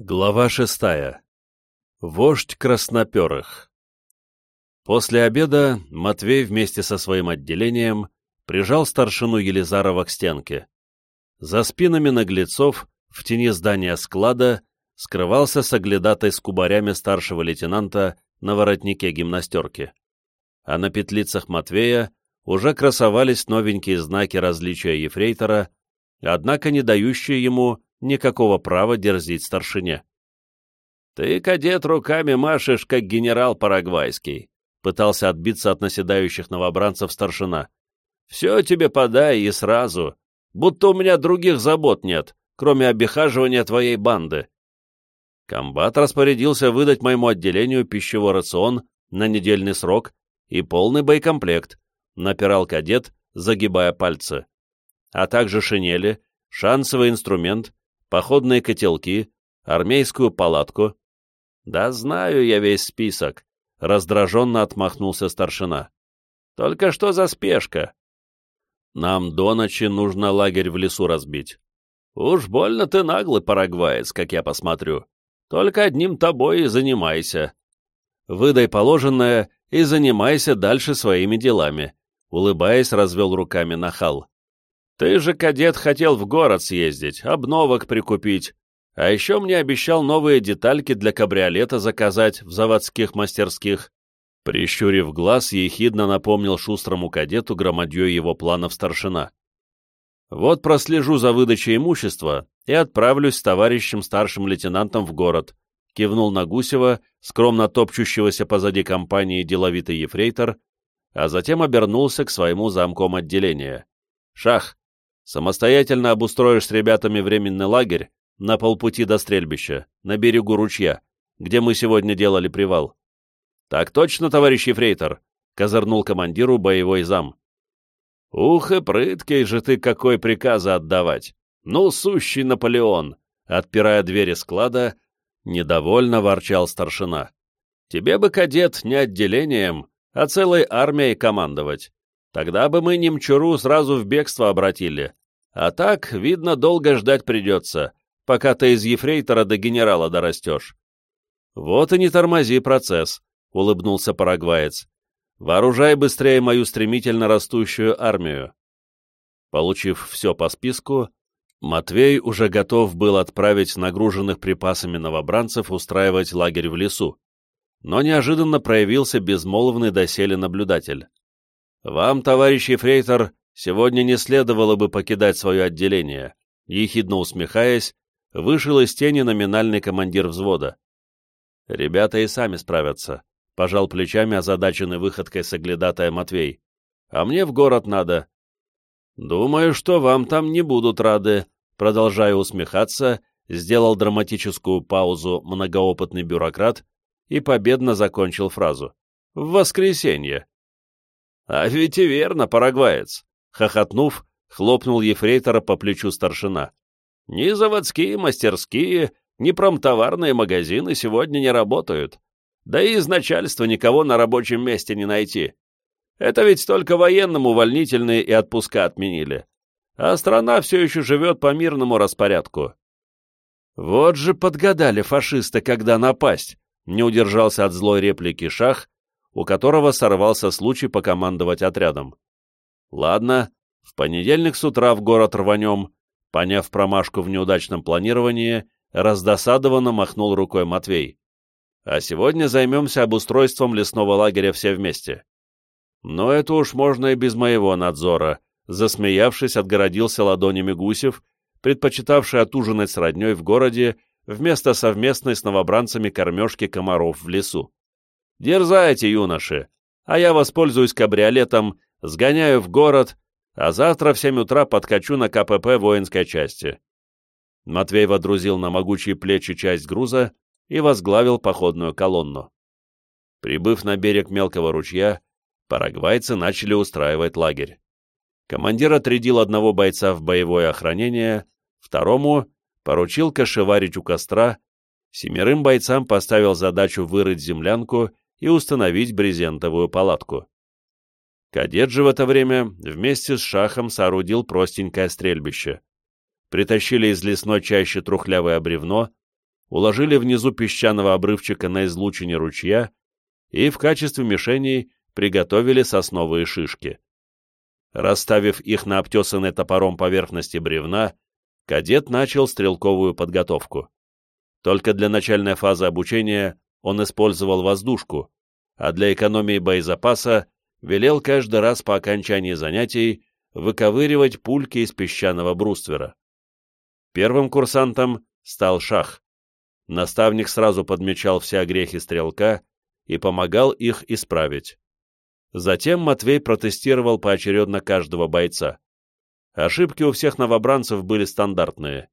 Глава шестая. Вождь красноперых. После обеда Матвей вместе со своим отделением прижал старшину Елизарова к стенке. За спинами наглецов в тени здания склада скрывался соглядатой с кубарями старшего лейтенанта на воротнике гимнастерки. А на петлицах Матвея уже красовались новенькие знаки различия ефрейтора, однако не дающие ему никакого права дерзить старшине. «Ты, кадет, руками машешь, как генерал парагвайский», — пытался отбиться от наседающих новобранцев старшина. «Все тебе подай и сразу, будто у меня других забот нет, кроме обихаживания твоей банды». Комбат распорядился выдать моему отделению пищевой рацион на недельный срок и полный боекомплект, напирал кадет, загибая пальцы, а также шинели, шансовый инструмент, походные котелки, армейскую палатку. Да знаю я весь список, — раздраженно отмахнулся старшина. Только что за спешка? Нам до ночи нужно лагерь в лесу разбить. Уж больно ты наглый парагваец, как я посмотрю. Только одним тобой и занимайся. Выдай положенное и занимайся дальше своими делами, — улыбаясь, развел руками нахал. Ты же, кадет, хотел в город съездить, обновок прикупить. А еще мне обещал новые детальки для кабриолета заказать в заводских мастерских. Прищурив глаз, ехидно напомнил шустрому кадету громадье его планов старшина. «Вот прослежу за выдачей имущества и отправлюсь с товарищем старшим лейтенантом в город», кивнул на Гусева, скромно топчущегося позади компании деловитый ефрейтор, а затем обернулся к своему замком отделения. «Шах, Самостоятельно обустроишь с ребятами временный лагерь на полпути до стрельбища, на берегу ручья, где мы сегодня делали привал. Так точно, товарищ Ефрейтор, — козырнул командиру боевой зам. Ух и прыткий же ты какой приказы отдавать! Ну, сущий Наполеон! Отпирая двери склада, недовольно ворчал старшина. Тебе бы, кадет, не отделением, а целой армией командовать. Тогда бы мы немчуру сразу в бегство обратили. А так, видно, долго ждать придется, пока ты из ефрейтора до генерала дорастешь. Вот и не тормози процесс, — улыбнулся парагваец. Вооружай быстрее мою стремительно растущую армию. Получив все по списку, Матвей уже готов был отправить нагруженных припасами новобранцев устраивать лагерь в лесу, но неожиданно проявился безмолвный доселе наблюдатель. «Вам, товарищ Ефрейтор, сегодня не следовало бы покидать свое отделение», ехидно усмехаясь, вышел из тени номинальный командир взвода. «Ребята и сами справятся», — пожал плечами озадаченный выходкой соглядатая Матвей. «А мне в город надо». «Думаю, что вам там не будут рады», — продолжая усмехаться, сделал драматическую паузу многоопытный бюрократ и победно закончил фразу. «В воскресенье». «А ведь и верно, парагваец!» Хохотнув, хлопнул ефрейтора по плечу старшина. «Ни заводские мастерские, ни промтоварные магазины сегодня не работают. Да и из начальства никого на рабочем месте не найти. Это ведь только военным увольнительные и отпуска отменили. А страна все еще живет по мирному распорядку». «Вот же подгадали фашисты, когда напасть!» не удержался от злой реплики Шах, у которого сорвался случай покомандовать отрядом. Ладно, в понедельник с утра в город рванем, поняв промашку в неудачном планировании, раздосадованно махнул рукой Матвей. А сегодня займемся обустройством лесного лагеря все вместе. Но это уж можно и без моего надзора, засмеявшись, отгородился ладонями Гусев, предпочитавший отужинать с родней в городе вместо совместной с новобранцами кормежки комаров в лесу. Дерзайте, юноши, а я воспользуюсь кабриолетом, сгоняю в город, а завтра в семь утра подкачу на КПП воинской части». Матвей водрузил на могучие плечи часть груза и возглавил походную колонну. Прибыв на берег мелкого ручья, парагвайцы начали устраивать лагерь. Командир отрядил одного бойца в боевое охранение, второму поручил кошеварить у костра, семерым бойцам поставил задачу вырыть землянку и установить брезентовую палатку. Кадет же в это время вместе с шахом соорудил простенькое стрельбище. Притащили из лесной чащи трухлявое бревно, уложили внизу песчаного обрывчика на излучине ручья и в качестве мишеней приготовили сосновые шишки. Расставив их на обтесанной топором поверхности бревна, кадет начал стрелковую подготовку. Только для начальной фазы обучения он использовал воздушку, а для экономии боезапаса велел каждый раз по окончании занятий выковыривать пульки из песчаного бруствера. Первым курсантом стал Шах. Наставник сразу подмечал все огрехи стрелка и помогал их исправить. Затем Матвей протестировал поочередно каждого бойца. Ошибки у всех новобранцев были стандартные.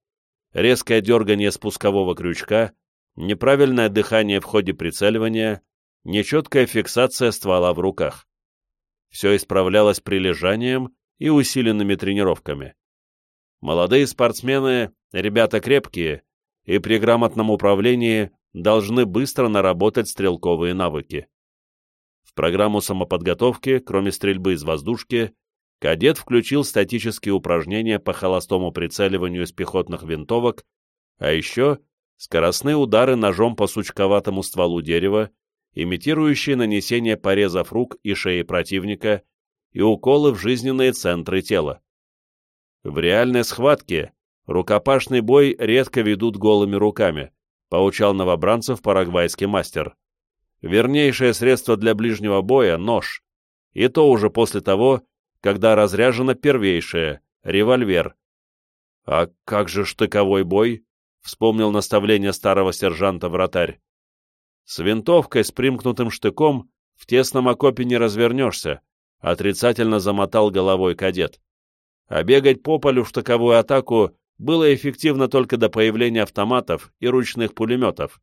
Резкое дергание спускового крючка, неправильное дыхание в ходе прицеливания, нечеткая фиксация ствола в руках. Все исправлялось прилежанием и усиленными тренировками. Молодые спортсмены, ребята крепкие, и при грамотном управлении должны быстро наработать стрелковые навыки. В программу самоподготовки, кроме стрельбы из воздушки, кадет включил статические упражнения по холостому прицеливанию из пехотных винтовок, а еще скоростные удары ножом по сучковатому стволу дерева, имитирующие нанесение порезов рук и шеи противника и уколы в жизненные центры тела. В реальной схватке рукопашный бой редко ведут голыми руками, поучал новобранцев парагвайский мастер. Вернейшее средство для ближнего боя — нож, и то уже после того, когда разряжено первейшее — револьвер. «А как же штыковой бой?» — вспомнил наставление старого сержанта-вратарь. «С винтовкой с примкнутым штыком в тесном окопе не развернешься», — отрицательно замотал головой кадет. А бегать по полю в штыковую атаку было эффективно только до появления автоматов и ручных пулеметов.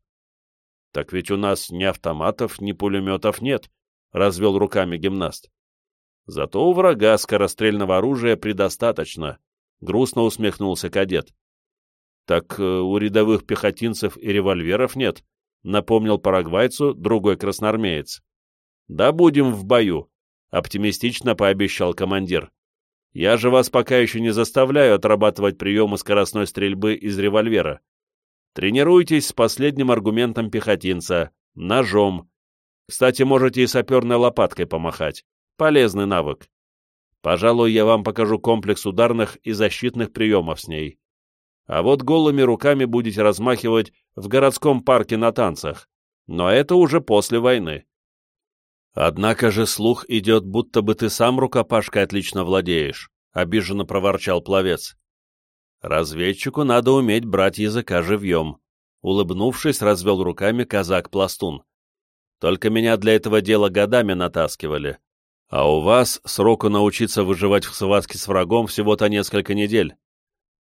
«Так ведь у нас ни автоматов, ни пулеметов нет», — развел руками гимнаст. «Зато у врага скорострельного оружия предостаточно», — грустно усмехнулся кадет. «Так э, у рядовых пехотинцев и револьверов нет», — напомнил парагвайцу другой красноармеец. «Да будем в бою», — оптимистично пообещал командир. Я же вас пока еще не заставляю отрабатывать приемы скоростной стрельбы из револьвера. Тренируйтесь с последним аргументом пехотинца — ножом. Кстати, можете и саперной лопаткой помахать. Полезный навык. Пожалуй, я вам покажу комплекс ударных и защитных приемов с ней. А вот голыми руками будете размахивать в городском парке на танцах. Но это уже после войны. «Однако же слух идет, будто бы ты сам рукопашкой отлично владеешь», — обиженно проворчал пловец. «Разведчику надо уметь брать языка живьем», — улыбнувшись, развел руками казак-пластун. «Только меня для этого дела годами натаскивали, а у вас сроку научиться выживать в схватке с врагом всего-то несколько недель.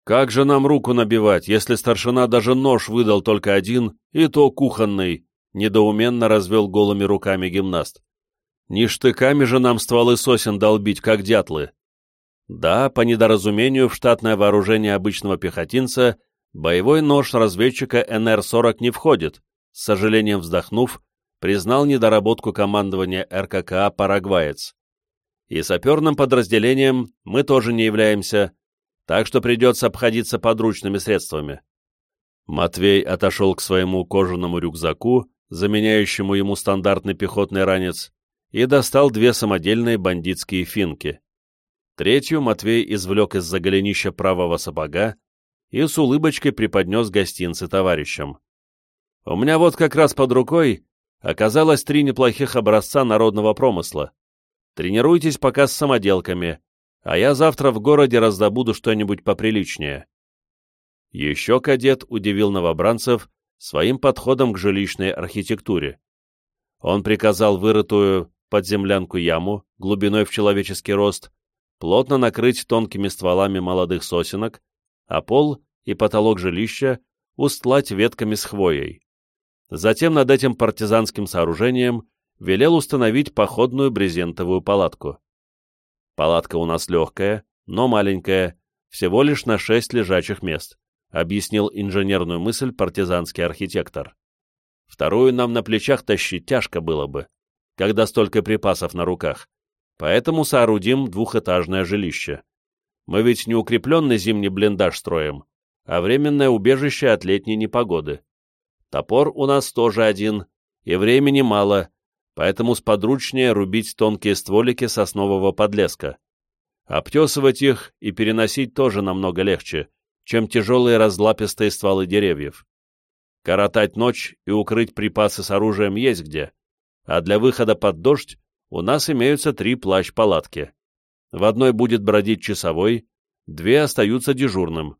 Как же нам руку набивать, если старшина даже нож выдал только один, и то кухонный?» — недоуменно развел голыми руками гимнаст. Не штыками же нам стволы сосен долбить, как дятлы. Да, по недоразумению в штатное вооружение обычного пехотинца боевой нож разведчика НР-40 не входит, с сожалением вздохнув, признал недоработку командования РККА «Парагваец». И саперным подразделением мы тоже не являемся, так что придется обходиться подручными средствами. Матвей отошел к своему кожаному рюкзаку, заменяющему ему стандартный пехотный ранец, и достал две самодельные бандитские финки. Третью Матвей извлек из-за голенища правого сапога и с улыбочкой преподнес гостинцы товарищам. «У меня вот как раз под рукой оказалось три неплохих образца народного промысла. Тренируйтесь пока с самоделками, а я завтра в городе раздобуду что-нибудь поприличнее». Еще кадет удивил новобранцев своим подходом к жилищной архитектуре. Он приказал вырытую под землянку яму, глубиной в человеческий рост, плотно накрыть тонкими стволами молодых сосенок, а пол и потолок жилища устлать ветками с хвоей. Затем над этим партизанским сооружением велел установить походную брезентовую палатку. Палатка у нас легкая, но маленькая, всего лишь на шесть лежачих мест, объяснил инженерную мысль партизанский архитектор. Вторую нам на плечах тащить тяжко было бы когда столько припасов на руках, поэтому соорудим двухэтажное жилище. Мы ведь не укрепленный зимний блиндаж строим, а временное убежище от летней непогоды. Топор у нас тоже один, и времени мало, поэтому сподручнее рубить тонкие стволики соснового подлеска. Обтесывать их и переносить тоже намного легче, чем тяжелые разлапистые стволы деревьев. Коротать ночь и укрыть припасы с оружием есть где, а для выхода под дождь у нас имеются три плащ-палатки. В одной будет бродить часовой, две остаются дежурным.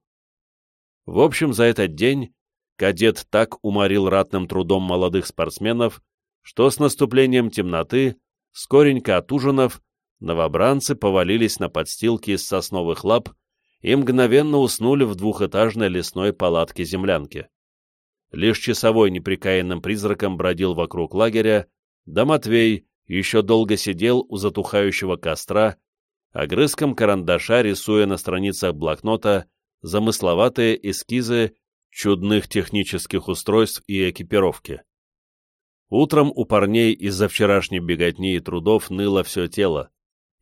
В общем, за этот день кадет так уморил ратным трудом молодых спортсменов, что с наступлением темноты, скоренько отужинав, новобранцы повалились на подстилки из сосновых лап и мгновенно уснули в двухэтажной лесной палатке-землянке. Лишь часовой неприкаянным призраком бродил вокруг лагеря, да Матвей еще долго сидел у затухающего костра, огрызком карандаша рисуя на страницах блокнота замысловатые эскизы чудных технических устройств и экипировки. Утром у парней из-за вчерашней беготни и трудов ныло все тело,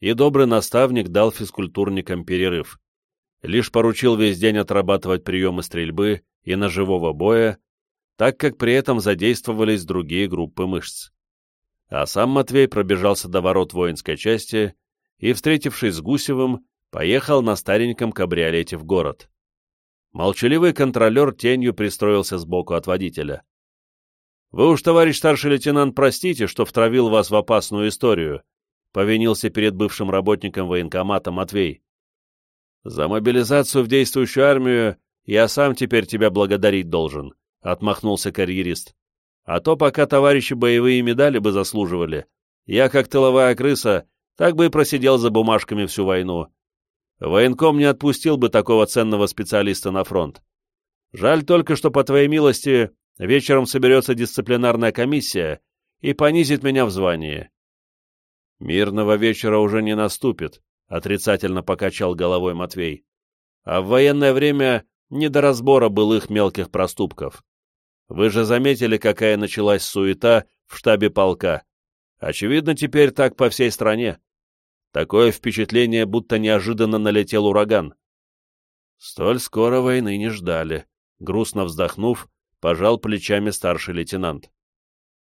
и добрый наставник дал физкультурникам перерыв. Лишь поручил весь день отрабатывать приемы стрельбы и ножевого боя, так как при этом задействовались другие группы мышц. А сам Матвей пробежался до ворот воинской части и, встретившись с Гусевым, поехал на стареньком кабриолете в город. Молчаливый контролер тенью пристроился сбоку от водителя. «Вы уж, товарищ старший лейтенант, простите, что втравил вас в опасную историю», повинился перед бывшим работником военкомата Матвей. «За мобилизацию в действующую армию я сам теперь тебя благодарить должен», отмахнулся карьерист. «А то пока товарищи боевые медали бы заслуживали, я, как тыловая крыса, так бы и просидел за бумажками всю войну. Военком не отпустил бы такого ценного специалиста на фронт. Жаль только, что, по твоей милости, вечером соберется дисциплинарная комиссия и понизит меня в звании. Мирного вечера уже не наступит, отрицательно покачал головой Матвей. А в военное время не до разбора былых мелких проступков. Вы же заметили, какая началась суета в штабе полка. Очевидно, теперь так по всей стране. Такое впечатление, будто неожиданно налетел ураган. Столь скоро войны не ждали. Грустно вздохнув, пожал плечами старший лейтенант.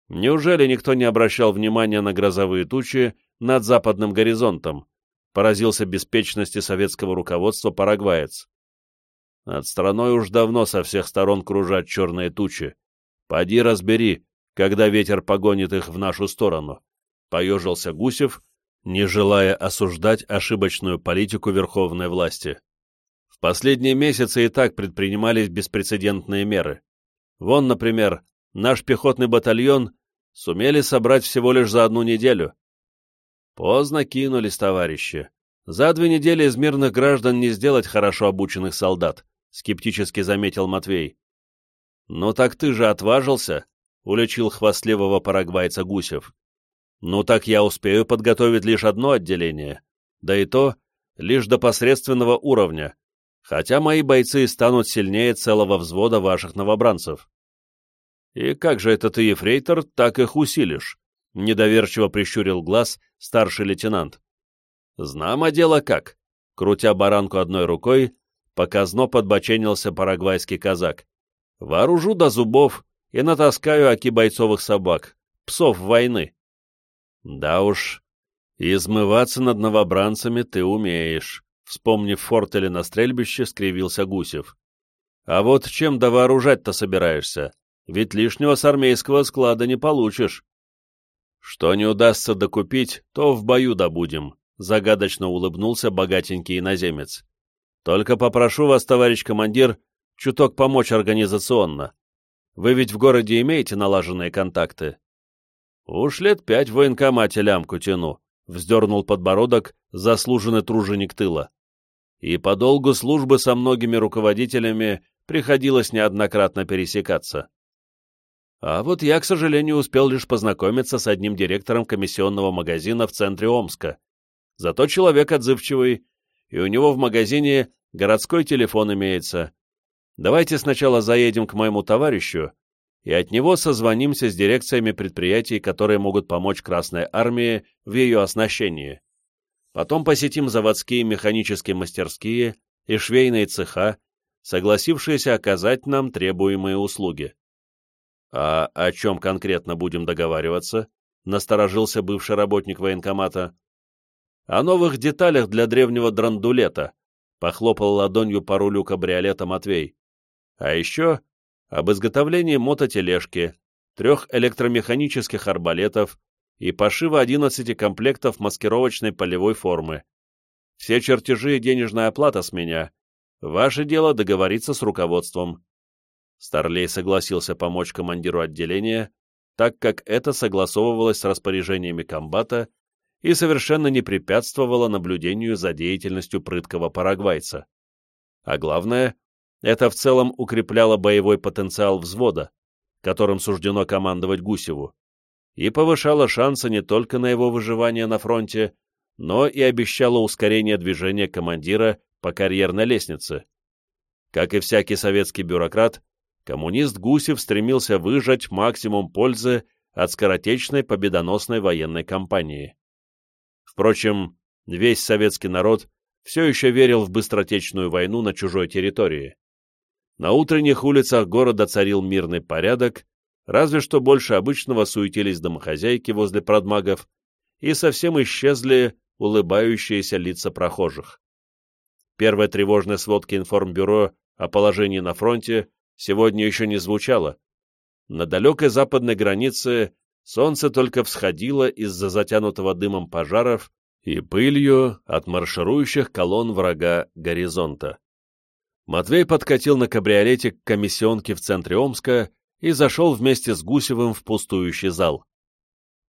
Неужели никто не обращал внимания на грозовые тучи над западным горизонтом? Поразился беспечности советского руководства парагваец. Над страной уж давно со всех сторон кружат черные тучи. Поди разбери, когда ветер погонит их в нашу сторону. Поежился Гусев, не желая осуждать ошибочную политику верховной власти. В последние месяцы и так предпринимались беспрецедентные меры. Вон, например, наш пехотный батальон сумели собрать всего лишь за одну неделю. Поздно кинулись, товарищи. За две недели из мирных граждан не сделать хорошо обученных солдат, скептически заметил Матвей. Ну так ты же отважился, уличил хвастливого парагвайца Гусев. Ну так я успею подготовить лишь одно отделение, да и то лишь до посредственного уровня, хотя мои бойцы станут сильнее целого взвода ваших новобранцев. И как же это ты, ефрейтор, так их усилишь? Недоверчиво прищурил глаз старший лейтенант. Знамо дело как. Крутя баранку одной рукой, показно подбоченился парагвайский казак. Вооружу до зубов и натаскаю оки бойцовых собак, псов войны. Да уж, измываться над новобранцами ты умеешь, вспомнив фортели на стрельбище, скривился Гусев. А вот чем довооружать-то собираешься? Ведь лишнего с армейского склада не получишь. Что не удастся докупить, то в бою добудем, загадочно улыбнулся богатенький иноземец. Только попрошу вас, товарищ командир, чуток помочь организационно. Вы ведь в городе имеете налаженные контакты? «Уж лет пять в военкомате лямку тяну», — вздернул подбородок заслуженный труженик тыла. И по долгу службы со многими руководителями приходилось неоднократно пересекаться. А вот я, к сожалению, успел лишь познакомиться с одним директором комиссионного магазина в центре Омска. Зато человек отзывчивый, и у него в магазине городской телефон имеется. Давайте сначала заедем к моему товарищу, и от него созвонимся с дирекциями предприятий, которые могут помочь Красной Армии в ее оснащении. Потом посетим заводские механические мастерские и швейные цеха, согласившиеся оказать нам требуемые услуги. А о чем конкретно будем договариваться? Насторожился бывший работник военкомата. О новых деталях для древнего драндулета, похлопал ладонью по рулю кабриолета Матвей. А еще об изготовлении мототележки, трех электромеханических арбалетов и пошива 11 комплектов маскировочной полевой формы. Все чертежи и денежная оплата с меня. Ваше дело договориться с руководством. Старлей согласился помочь командиру отделения, так как это согласовывалось с распоряжениями комбата и совершенно не препятствовало наблюдению за деятельностью прыткого парагвайца. А главное, это в целом укрепляло боевой потенциал взвода, которым суждено командовать Гусеву, и повышало шансы не только на его выживание на фронте, но и обещало ускорение движения командира по карьерной лестнице. Как и всякий советский бюрократ, коммунист Гусев стремился выжать максимум пользы от скоротечной победоносной военной кампании. Впрочем, весь советский народ все еще верил в быстротечную войну на чужой территории. На утренних улицах города царил мирный порядок, разве что больше обычного суетились домохозяйки возле продмагов, и совсем исчезли улыбающиеся лица прохожих. Первая тревожная сводка информбюро о положении на фронте сегодня еще не звучала. На далекой западной границе солнце только всходило из-за затянутого дымом пожаров и пылью от марширующих колонн врага горизонта. Матвей подкатил на кабриолете к комиссионке в центре Омска и зашел вместе с Гусевым в пустующий зал.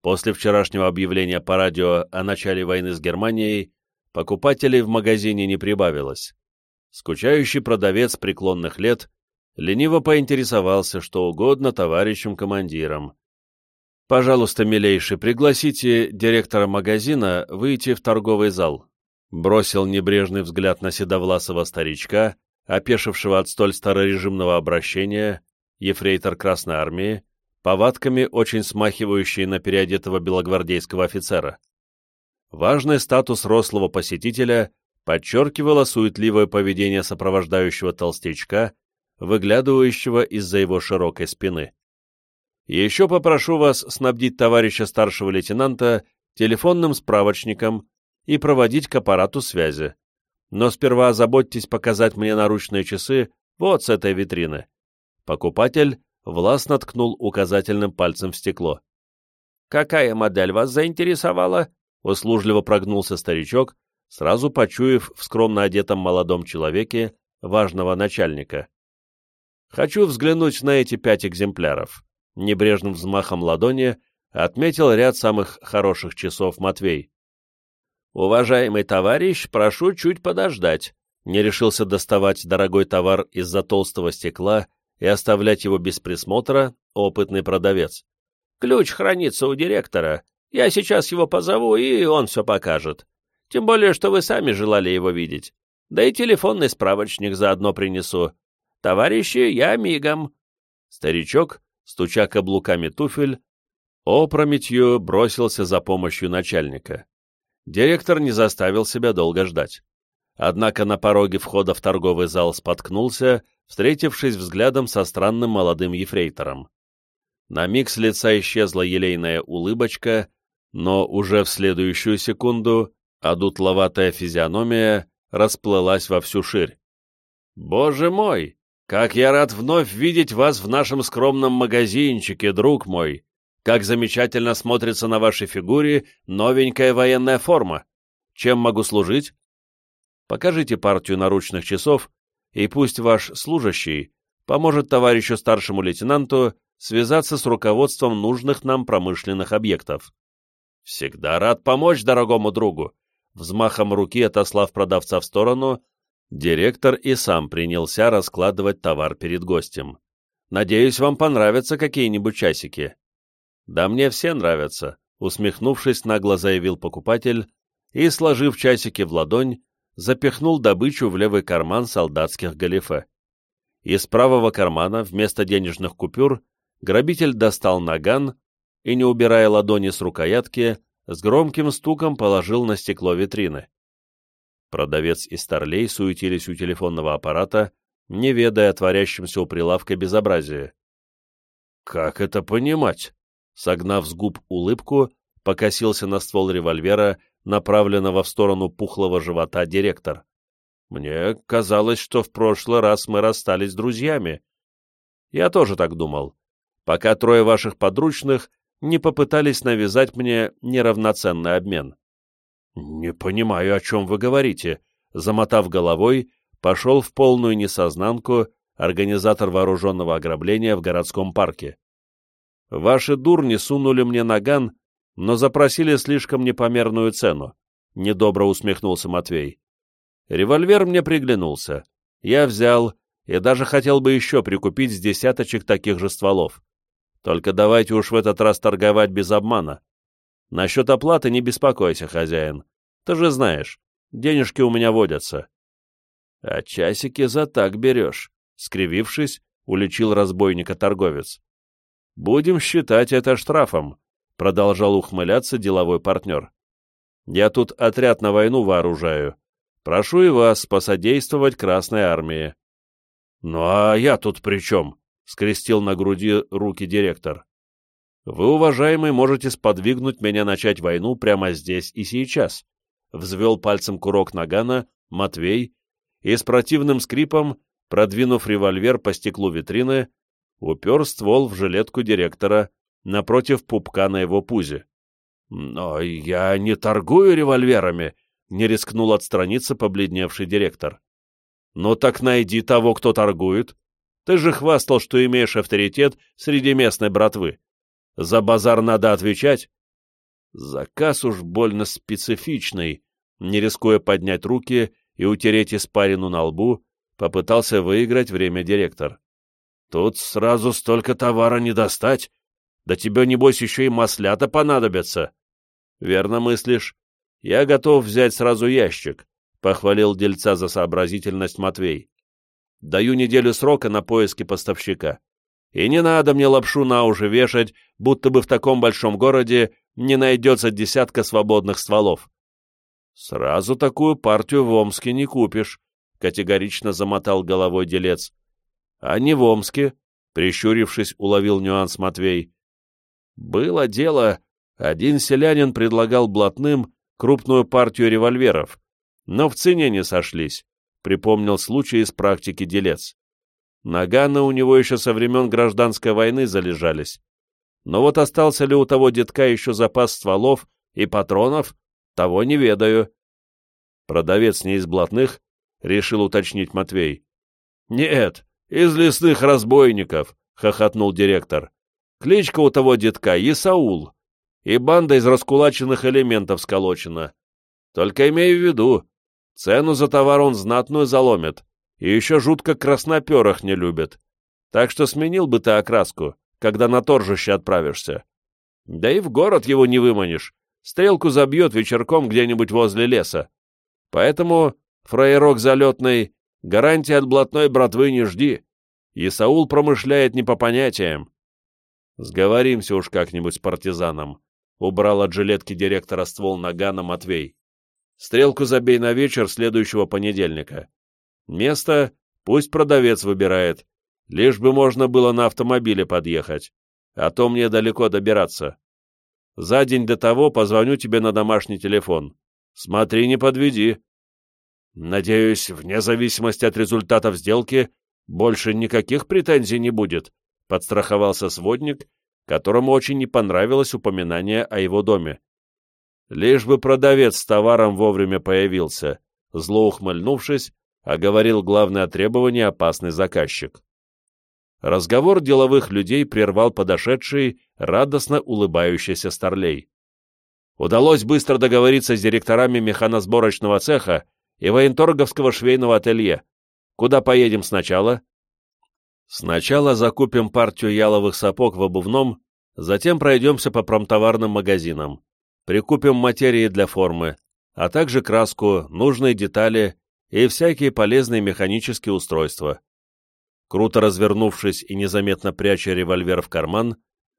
После вчерашнего объявления по радио о начале войны с Германией покупателей в магазине не прибавилось. Скучающий продавец преклонных лет лениво поинтересовался, что угодно товарищам командирам. «Пожалуйста, милейший, пригласите директора магазина выйти в торговый зал», бросил небрежный взгляд на седовласого старичка, опешившего от столь старорежимного обращения, ефрейтор Красной Армии, повадками, очень смахивающие на переодетого белогвардейского офицера. Важный статус рослого посетителя подчеркивало суетливое поведение сопровождающего толстячка, выглядывающего из-за его широкой спины. Еще попрошу вас снабдить товарища старшего лейтенанта телефонным справочником и проводить к аппарату связи. Но сперва озаботьтесь показать мне наручные часы вот с этой витрины. Покупатель властно ткнул указательным пальцем в стекло. «Какая модель вас заинтересовала?» — услужливо прогнулся старичок, сразу почуяв в скромно одетом молодом человеке важного начальника. «Хочу взглянуть на эти пять экземпляров», — небрежным взмахом ладони отметил ряд самых хороших часов Матвей. «Уважаемый товарищ, прошу чуть подождать», — не решился доставать дорогой товар из-за толстого стекла и оставлять его без присмотра опытный продавец. «Ключ хранится у директора. Я сейчас его позову, и он все покажет. Тем более, что вы сами желали его видеть. Да и телефонный справочник заодно принесу. Товарищи, я мигом». Старичок, стуча каблуками туфель, опрометью бросился за помощью начальника директор не заставил себя долго ждать. Однако на пороге входа в торговый зал споткнулся, встретившись взглядом со странным молодым ефрейтором. На миг с лица исчезла елейная улыбочка, но уже в следующую секунду одутловатая физиономия расплылась во всю ширь. «Боже мой! Как я рад вновь видеть вас в нашем скромном магазинчике, друг мой!» Как замечательно смотрится на вашей фигуре новенькая военная форма. Чем могу служить? Покажите партию наручных часов, и пусть ваш служащий поможет товарищу старшему лейтенанту связаться с руководством нужных нам промышленных объектов. Всегда рад помочь дорогому другу. Взмахом руки отослав продавца в сторону, директор и сам принялся раскладывать товар перед гостем. Надеюсь, вам понравятся какие-нибудь часики. «Да мне все нравятся», — усмехнувшись, нагло заявил покупатель и, сложив часики в ладонь, запихнул добычу в левый карман солдатских галифе. Из правого кармана вместо денежных купюр грабитель достал наган и, не убирая ладони с рукоятки, с громким стуком положил на стекло витрины. Продавец и старлей суетились у телефонного аппарата, не ведая о творящемся у прилавка безобразия. «Как это понимать?» Согнав с губ улыбку, покосился на ствол револьвера, направленного в сторону пухлого живота директор. «Мне казалось, что в прошлый раз мы расстались с друзьями». «Я тоже так думал, пока трое ваших подручных не попытались навязать мне неравноценный обмен». «Не понимаю, о чем вы говорите», — замотав головой, пошел в полную несознанку организатор вооруженного ограбления в городском парке. «Ваши дурни сунули мне наган, но запросили слишком непомерную цену», — недобро усмехнулся Матвей. «Револьвер мне приглянулся. Я взял и даже хотел бы еще прикупить с десяточек таких же стволов. Только давайте уж в этот раз торговать без обмана. Насчет оплаты не беспокойся, хозяин. Ты же знаешь, денежки у меня водятся. — А часики за так берешь, — скривившись, уличил разбойника торговец. — Будем считать это штрафом, — продолжал ухмыляться деловой партнер. — Я тут отряд на войну вооружаю. Прошу и вас посодействовать Красной Армии. — Ну а я тут при чем? — скрестил на груди руки директор. — Вы, уважаемый, можете сподвигнуть меня начать войну прямо здесь и сейчас, — взвел пальцем курок нагана Матвей, и с противным скрипом, продвинув револьвер по стеклу витрины, упер ствол в жилетку директора напротив пупка на его пузе. «Но я не торгую револьверами», — не рискнул отстраниться побледневший директор. «Ну так найди того, кто торгует. Ты же хвастал, что имеешь авторитет среди местной братвы. За базар надо отвечать». Заказ уж больно специфичный, не рискуя поднять руки, и утереть испарину на лбу, попытался выиграть время директор. «Тут сразу столько товара не достать. Да тебе, небось, еще и маслята понадобятся». «Верно мыслишь. Я готов взять сразу ящик», — похвалил дельца за сообразительность Матвей. «Даю неделю срока на поиски поставщика. И не надо мне лапшу на уши вешать, будто бы в таком большом городе не найдется десятка свободных стволов. «Сразу такую партию в Омске не купишь», — категорично замотал головой делец. «А не в Омске», — прищурившись, уловил нюанс Матвей. «Было дело, один селянин предлагал блатным крупную партию револьверов, но в цене не сошлись», — припомнил случай из практики делец. Наганы у него еще со времен гражданской войны залежались. Но вот остался ли у того детка еще запас стволов и патронов, того не ведаю. Продавец не из блатных, решил уточнить Матвей. Нет, из лесных разбойников, хохотнул директор. Кличка у того детка Исаул, и банда из раскулаченных элементов сколочена. Только имей в виду, цену за товар он знатную заломит, и еще жутко красноперых не любит. Так что сменил бы ты окраску, когда на торжище отправишься. Да и в город его не выманишь, Стрелку забьет вечерком где-нибудь возле леса. Поэтому, фраерок залетный, гарантии от блатной братвы не жди. И Саул промышляет не по понятиям. Сговоримся уж как-нибудь с партизаном. Убрал от жилетки директора ствол нагана Матвей. Стрелку забей на вечер следующего понедельника. Место пусть продавец выбирает, лишь бы можно было на автомобиле подъехать, а то мне далеко добираться. За день до того позвоню тебе на домашний телефон. Смотри, не подведи. Надеюсь, вне зависимости от результатов сделки, больше никаких претензий не будет, подстраховался сводник, которому очень не понравилось упоминание о его доме. Лишь бы продавец с товаром вовремя появился, зло ухмыльнувшись, оговорил главное требование опасный заказчик. Разговор деловых людей прервал подошедший, радостно улыбающийся Старлей. Удалось быстро договориться с директорами механосборочного цеха и военторговского швейного ателье. Куда поедем сначала? Сначала закупим партию яловых сапог в обувном, затем пройдемся по промтоварным магазинам, прикупим материи для формы, а также краску, нужные детали и всякие полезные механические устройства. Круто развернувшись и незаметно пряча револьвер в карман,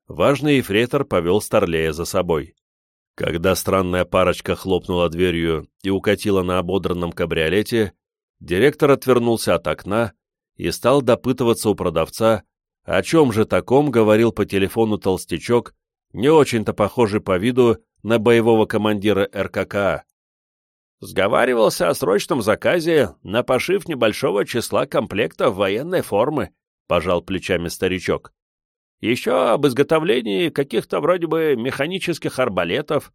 важный эфрейтор повел Старлея за собой. Когда странная парочка хлопнула дверью и укатила на ободранном кабриолете, директор отвернулся от окна и стал допытываться у продавца О чем же таком говорил по телефону толстячок, не очень-то похожий по виду на боевого командира РККА? Сговаривался о срочном заказе на пошив небольшого числа комплектов военной формы, пожал плечами старичок. Еще об изготовлении каких-то вроде бы механических арбалетов.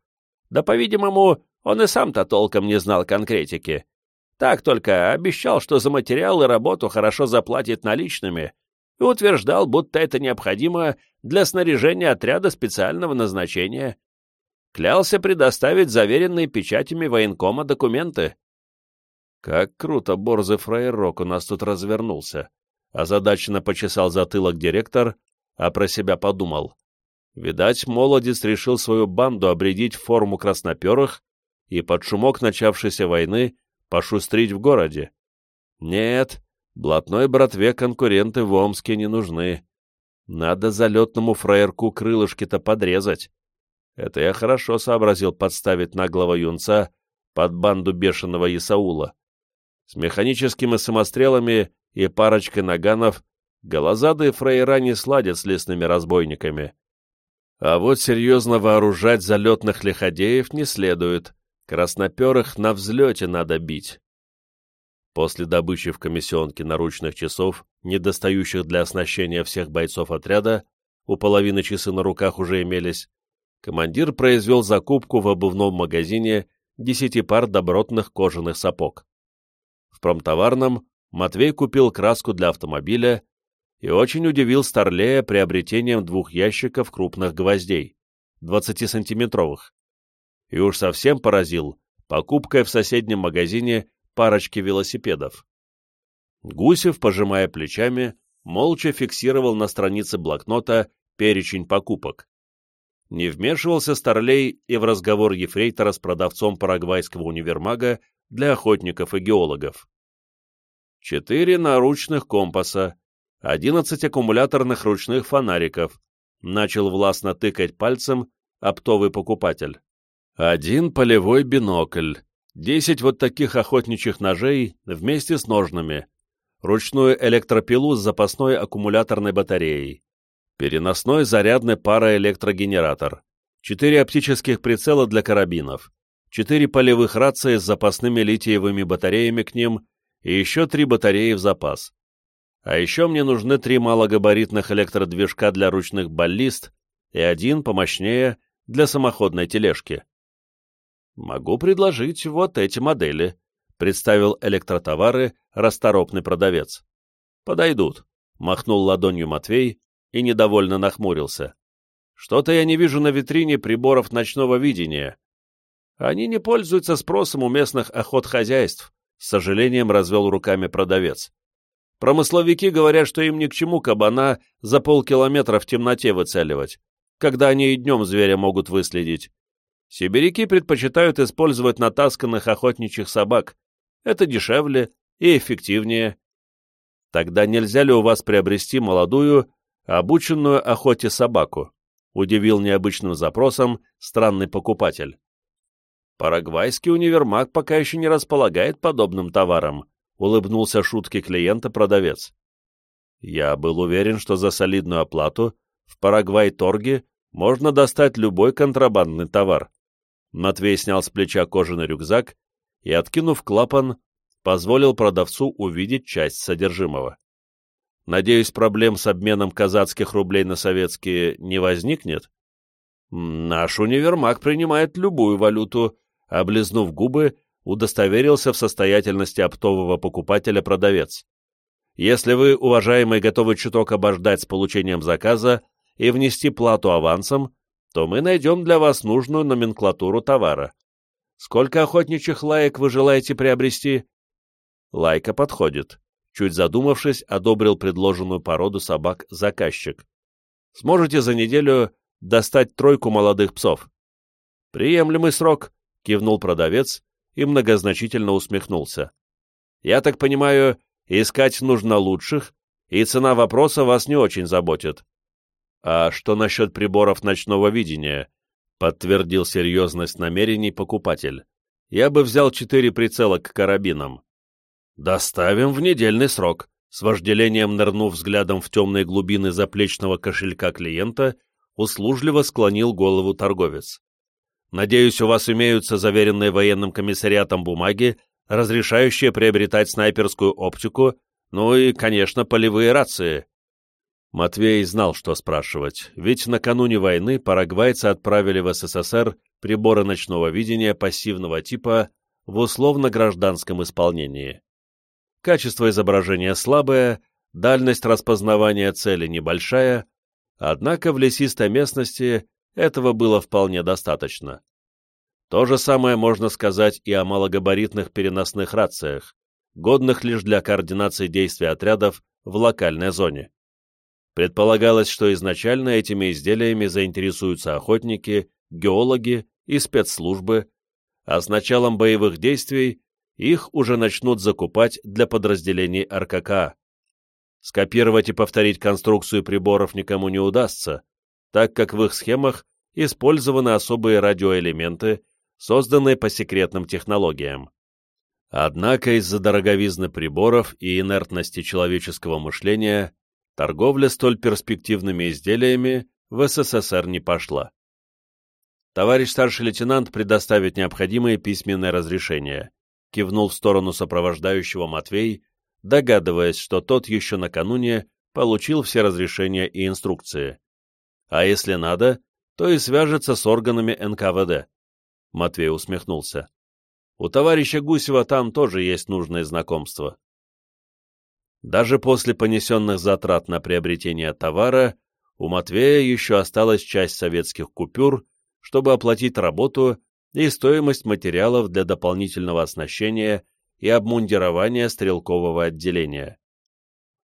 Да, по-видимому, он и сам-то толком не знал конкретики. Так только обещал, что за материал и работу хорошо заплатит наличными, и утверждал, будто это необходимо для снаряжения отряда специального назначения. Клялся предоставить заверенные печатями военкома документы. Как круто борзый фраерок у нас тут развернулся. Озадаченно почесал затылок директор, а про себя подумал. Видать, молодец решил свою банду обредить в форму красноперых и под шумок начавшейся войны пошустрить в городе. Нет, блатной братве конкуренты в Омске не нужны. Надо залетному фраерку крылышки-то подрезать. Это я хорошо сообразил подставить наглого юнца под банду бешеного Исаула. С механическими самострелами и парочкой наганов голозадые фраера не сладят с лесными разбойниками. А вот серьезно вооружать залетных лиходеев не следует. Красноперых на взлете надо бить. После добычи в комиссионке наручных часов, недостающих для оснащения всех бойцов отряда, у половины часы на руках уже имелись, командир произвел закупку в обувном магазине десяти пар добротных кожаных сапог. В промтоварном Матвей купил краску для автомобиля и очень удивил Старлея приобретением двух ящиков крупных гвоздей, 20-сантиметровых. И уж совсем поразил покупкой в соседнем магазине парочки велосипедов. Гусев, пожимая плечами, молча фиксировал на странице блокнота перечень покупок. Не вмешивался Старлей и в разговор ефрейтора с продавцом парагвайского универмага для охотников и геологов. Четыре наручных компаса, одиннадцать аккумуляторных ручных фонариков, начал властно тыкать пальцем оптовый покупатель. Один полевой бинокль, десять вот таких охотничьих ножей вместе с ножными, ручную электропилу с запасной аккумуляторной батареей, переносной зарядный пароэлектрогенератор, четыре оптических прицела для карабинов, четыре полевых рации с запасными литиевыми батареями к ним. И еще три батареи в запас. А еще мне нужны три малогабаритных электродвижка для ручных баллист и один, помощнее, для самоходной тележки. «Могу предложить вот эти модели», — представил электротовары расторопный продавец. «Подойдут», — махнул ладонью Матвей и недовольно нахмурился. «Что-то я не вижу на витрине приборов ночного видения. Они не пользуются спросом у местных охотхозяйств», — с сожалением развел руками продавец. «Промысловики говорят, что им ни к чему кабана за полкилометра в темноте выцеливать, когда они и днем зверя могут выследить. Сибиряки предпочитают использовать натасканных охотничьих собак. Это дешевле и эффективнее. Тогда нельзя ли у вас приобрести молодую, обученную охоте собаку? Удивил необычным запросом странный покупатель. Парагвайский универмаг пока еще не располагает подобным товаром, улыбнулся шутке клиента продавец. Я был уверен, что за солидную оплату в Парагвай-торге можно достать любой контрабандный товар. Матвей снял с плеча кожаный рюкзак и, откинув клапан, позволил продавцу увидеть часть содержимого. Надеюсь, проблем с обменом казацких рублей на советские не возникнет? Наш универмаг принимает любую валюту, облизнув губы, удостоверился в состоятельности оптового покупателя продавец. Если вы, уважаемый, готовы чуток обождать с получением заказа и внести плату авансом, то мы найдем для вас нужную номенклатуру товара. Сколько охотничьих лаек вы желаете приобрести? Лайка подходит. Чуть задумавшись, одобрил предложенную породу собак заказчик. Сможете за неделю достать тройку молодых псов. Приемлемый срок, кивнул продавец и многозначительно усмехнулся. Я так понимаю, искать нужно лучших, и цена вопроса вас не очень заботит. «А что насчет приборов ночного видения?» — подтвердил серьезность намерений покупатель. «Я бы взял четыре прицела к карабинам». «Доставим в недельный срок», С вожделением нырнув взглядом в темные глубины заплечного кошелька клиента, услужливо склонил голову торговец. «Надеюсь, у вас имеются заверенные военным комиссариатом бумаги, разрешающие приобретать снайперскую оптику, ну и, конечно, полевые рации». Матвей знал, что спрашивать, ведь накануне войны парагвайцы отправили в СССР приборы ночного видения пассивного типа в условно-гражданском исполнении. Качество изображения слабое, дальность распознавания цели небольшая, однако в лесистой местности этого было вполне достаточно. То же самое можно сказать и о малогабаритных переносных рациях, годных лишь для координации действий отрядов в локальной зоне. Предполагалось, что изначально этими изделиями заинтересуются охотники, геологи и спецслужбы, а с началом боевых действий их уже начнут закупать для подразделений РКК. Скопировать и повторить конструкцию приборов никому не удастся, так как в их схемах использованы особые радиоэлементы, созданные по секретным технологиям. Однако из-за дороговизны приборов и инертности человеческого мышления торговля столь перспективными изделиями в СССР не пошла. Товарищ старший лейтенант предоставит необходимые письменные разрешения, кивнул в сторону сопровождающего Матвей, догадываясь, что тот еще накануне получил все разрешения и инструкции. А если надо, то и свяжется с органами НКВД. Матвей усмехнулся. У товарища Гусева там тоже есть нужные знакомства. Даже после понесенных затрат на приобретение товара у Матвея еще осталась часть советских купюр, чтобы оплатить работу и стоимость материалов для дополнительного оснащения и обмундирования стрелкового отделения.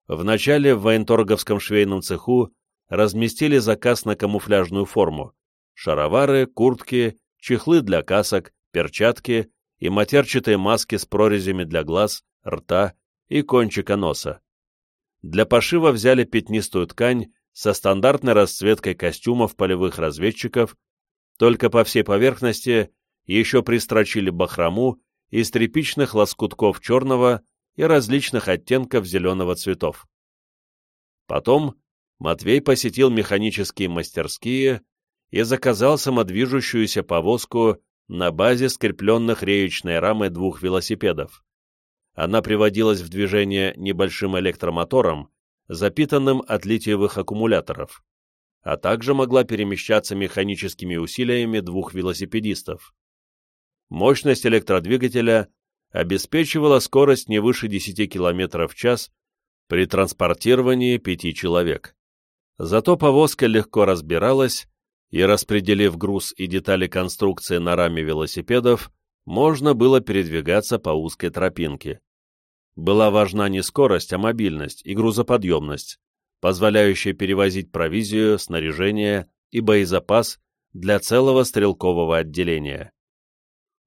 Вначале в военторговском швейном цеху разместили заказ на камуфляжную форму, шаровары, куртки, чехлы для касок, перчатки и матерчатые маски с прорезями для глаз, рта и кончика носа. Для пошива взяли пятнистую ткань со стандартной расцветкой костюмов полевых разведчиков только по всей поверхности еще пристрочили бахрому из тряпичных лоскутков черного и различных оттенков зеленого цветов. Потом Матвей посетил механические мастерские и заказал самодвижущуюся повозку на базе скрепленных реечной рамы двух велосипедов. Она приводилась в движение небольшим электромотором, запитанным от литиевых аккумуляторов а также могла перемещаться механическими усилиями двух велосипедистов. Мощность электродвигателя обеспечивала скорость не выше 10 км в час при транспортировании пяти человек. Зато повозка легко разбиралась, и, распределив груз и детали конструкции на раме велосипедов, можно было передвигаться по узкой тропинке. Была важна не скорость, а мобильность и грузоподъемность, позволяющий перевозить провизию, снаряжение и боезапас для целого стрелкового отделения.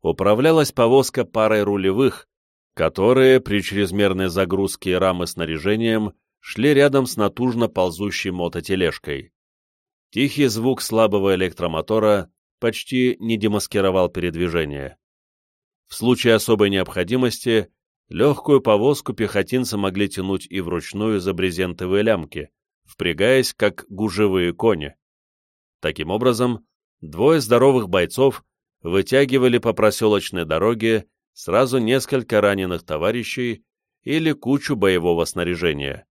Управлялась повозка парой рулевых, которые при чрезмерной загрузке рамы снаряжением шли рядом с натужно ползущей мототележкой. Тихий звук слабого электромотора почти не демаскировал передвижение. В случае особой необходимости Легкую повозку пехотинцы могли тянуть и вручную за брезентовые лямки, впрягаясь как гужевые кони. Таким образом, двое здоровых бойцов вытягивали по проселочной дороге сразу несколько раненых товарищей или кучу боевого снаряжения.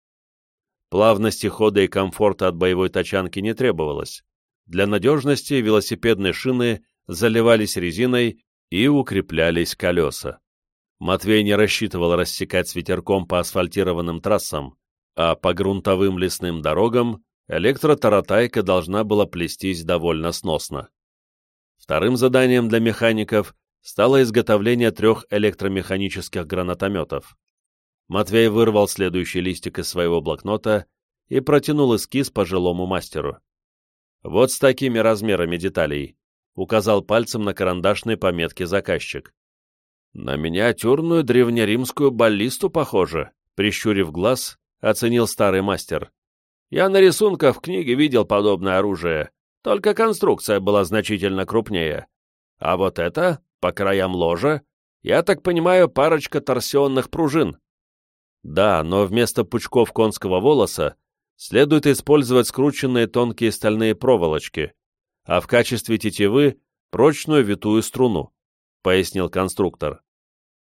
Плавности хода и комфорта от боевой тачанки не требовалось. Для надежности велосипедные шины заливались резиной и укреплялись колеса. Матвей не рассчитывал рассекать с ветерком по асфальтированным трассам, а по грунтовым лесным дорогам электротаратайка должна была плестись довольно сносно. Вторым заданием для механиков стало изготовление трех электромеханических гранатометов. Матвей вырвал следующий листик из своего блокнота и протянул эскиз пожилому мастеру. «Вот с такими размерами деталей», — указал пальцем на карандашные пометки заказчик. «На миниатюрную древнеримскую баллисту похоже», — прищурив глаз, оценил старый мастер. «Я на рисунках в книге видел подобное оружие, только конструкция была значительно крупнее. А вот это, по краям ложа, я так понимаю, парочка торсионных пружин». Да, но вместо пучков конского волоса следует использовать скрученные тонкие стальные проволочки, а в качестве тетивы — прочную витую струну, пояснил конструктор.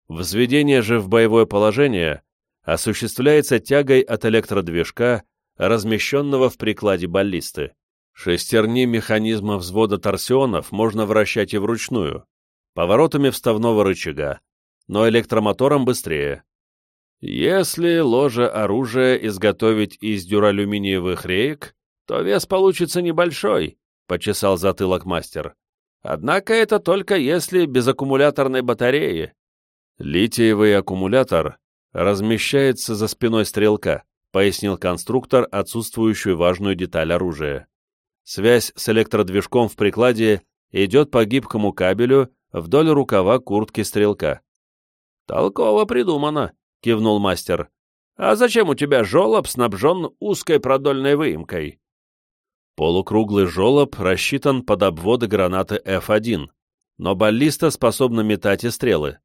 Взведение же в боевое положение осуществляется тягой от электродвижка, размещенного в прикладе баллисты. Шестерни механизма взвода торсионов можно вращать и вручную, поворотами вставного рычага, но электромотором быстрее. Если ложе оружия изготовить из дюралюминиевых реек, то вес получится небольшой, — почесал затылок мастер. Однако это только если без аккумуляторной батареи. Литиевый аккумулятор размещается за спиной стрелка, пояснил конструктор отсутствующую важную деталь оружия. Связь с электродвижком в прикладе идет по гибкому кабелю вдоль рукава куртки стрелка. «Толково придумано», — кивнул мастер. «А зачем у тебя жолоб снабжен узкой продольной выемкой?» Полукруглый жолоб рассчитан под обводы гранаты F1, но баллиста способна метать и стрелы.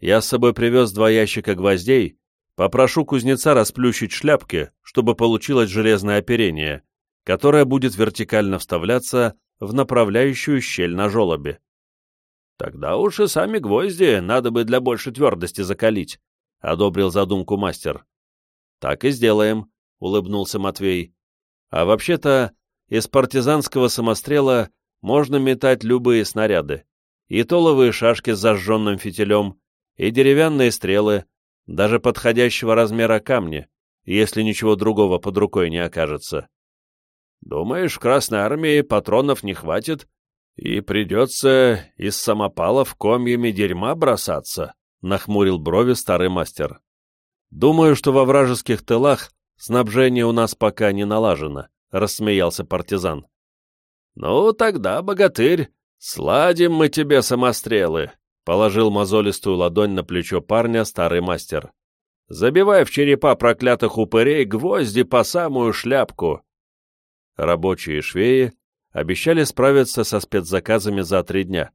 Я с собой привез два ящика гвоздей, попрошу кузнеца расплющить шляпки, чтобы получилось железное оперение, которое будет вертикально вставляться в направляющую щель на жолобе. Тогда уж и сами гвозди надо бы для большей твердости закалить, — одобрил задумку мастер. Так и сделаем, — улыбнулся Матвей. А вообще-то из партизанского самострела можно метать любые снаряды. И толовые шашки с зажженным фитилем, и деревянные стрелы, даже подходящего размера камни, если ничего другого под рукой не окажется. Думаешь, в Красной Армии патронов не хватит, и придется из самопалов комьями дерьма бросаться? — нахмурил брови старый мастер. «Думаю, что во вражеских тылах снабжение у нас пока не налажено», — рассмеялся партизан. «Ну, тогда, богатырь, сладим мы тебе самострелы», — положил мозолистую ладонь на плечо парня старый мастер. «Забивай в черепа проклятых упырей гвозди по самую шляпку». Рабочие швеи обещали справиться со спецзаказами за три дня.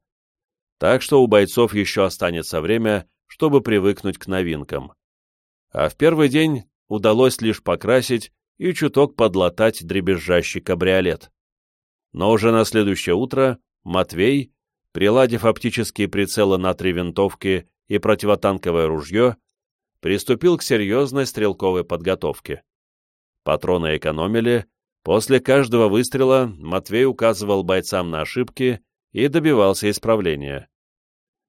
Так что у бойцов еще останется время чтобы привыкнуть к новинкам. А в первый день удалось лишь покрасить и чуток подлатать дребезжащий кабриолет. Но уже на следующее утро Матвей, приладив оптические прицелы на три винтовки и противотанковое ружье, приступил к серьезной стрелковой подготовке. Патроны экономили, после каждого выстрела Матвей указывал бойцам на ошибки и добивался исправления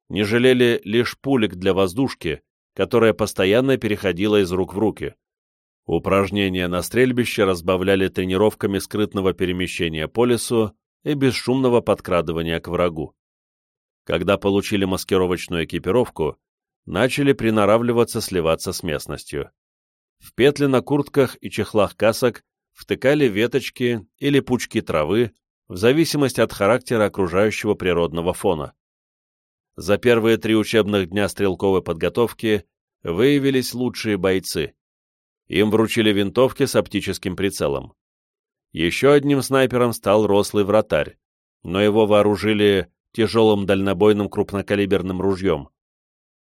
не жалели лишь пулек для воздушки, которая постоянно переходила из рук в руки. Упражнения на стрельбище разбавляли тренировками скрытного перемещения по лесу и бесшумного подкрадывания к врагу. Когда получили маскировочную экипировку, начали приноравливаться сливаться с местностью. В петли на куртках и чехлах касок втыкали веточки или пучки травы в зависимости от характера окружающего природного фона. За первые три учебных дня стрелковой подготовки выявились лучшие бойцы. Им вручили винтовки с оптическим прицелом. Еще одним снайпером стал рослый вратарь, но его вооружили тяжелым дальнобойным крупнокалиберным ружьем.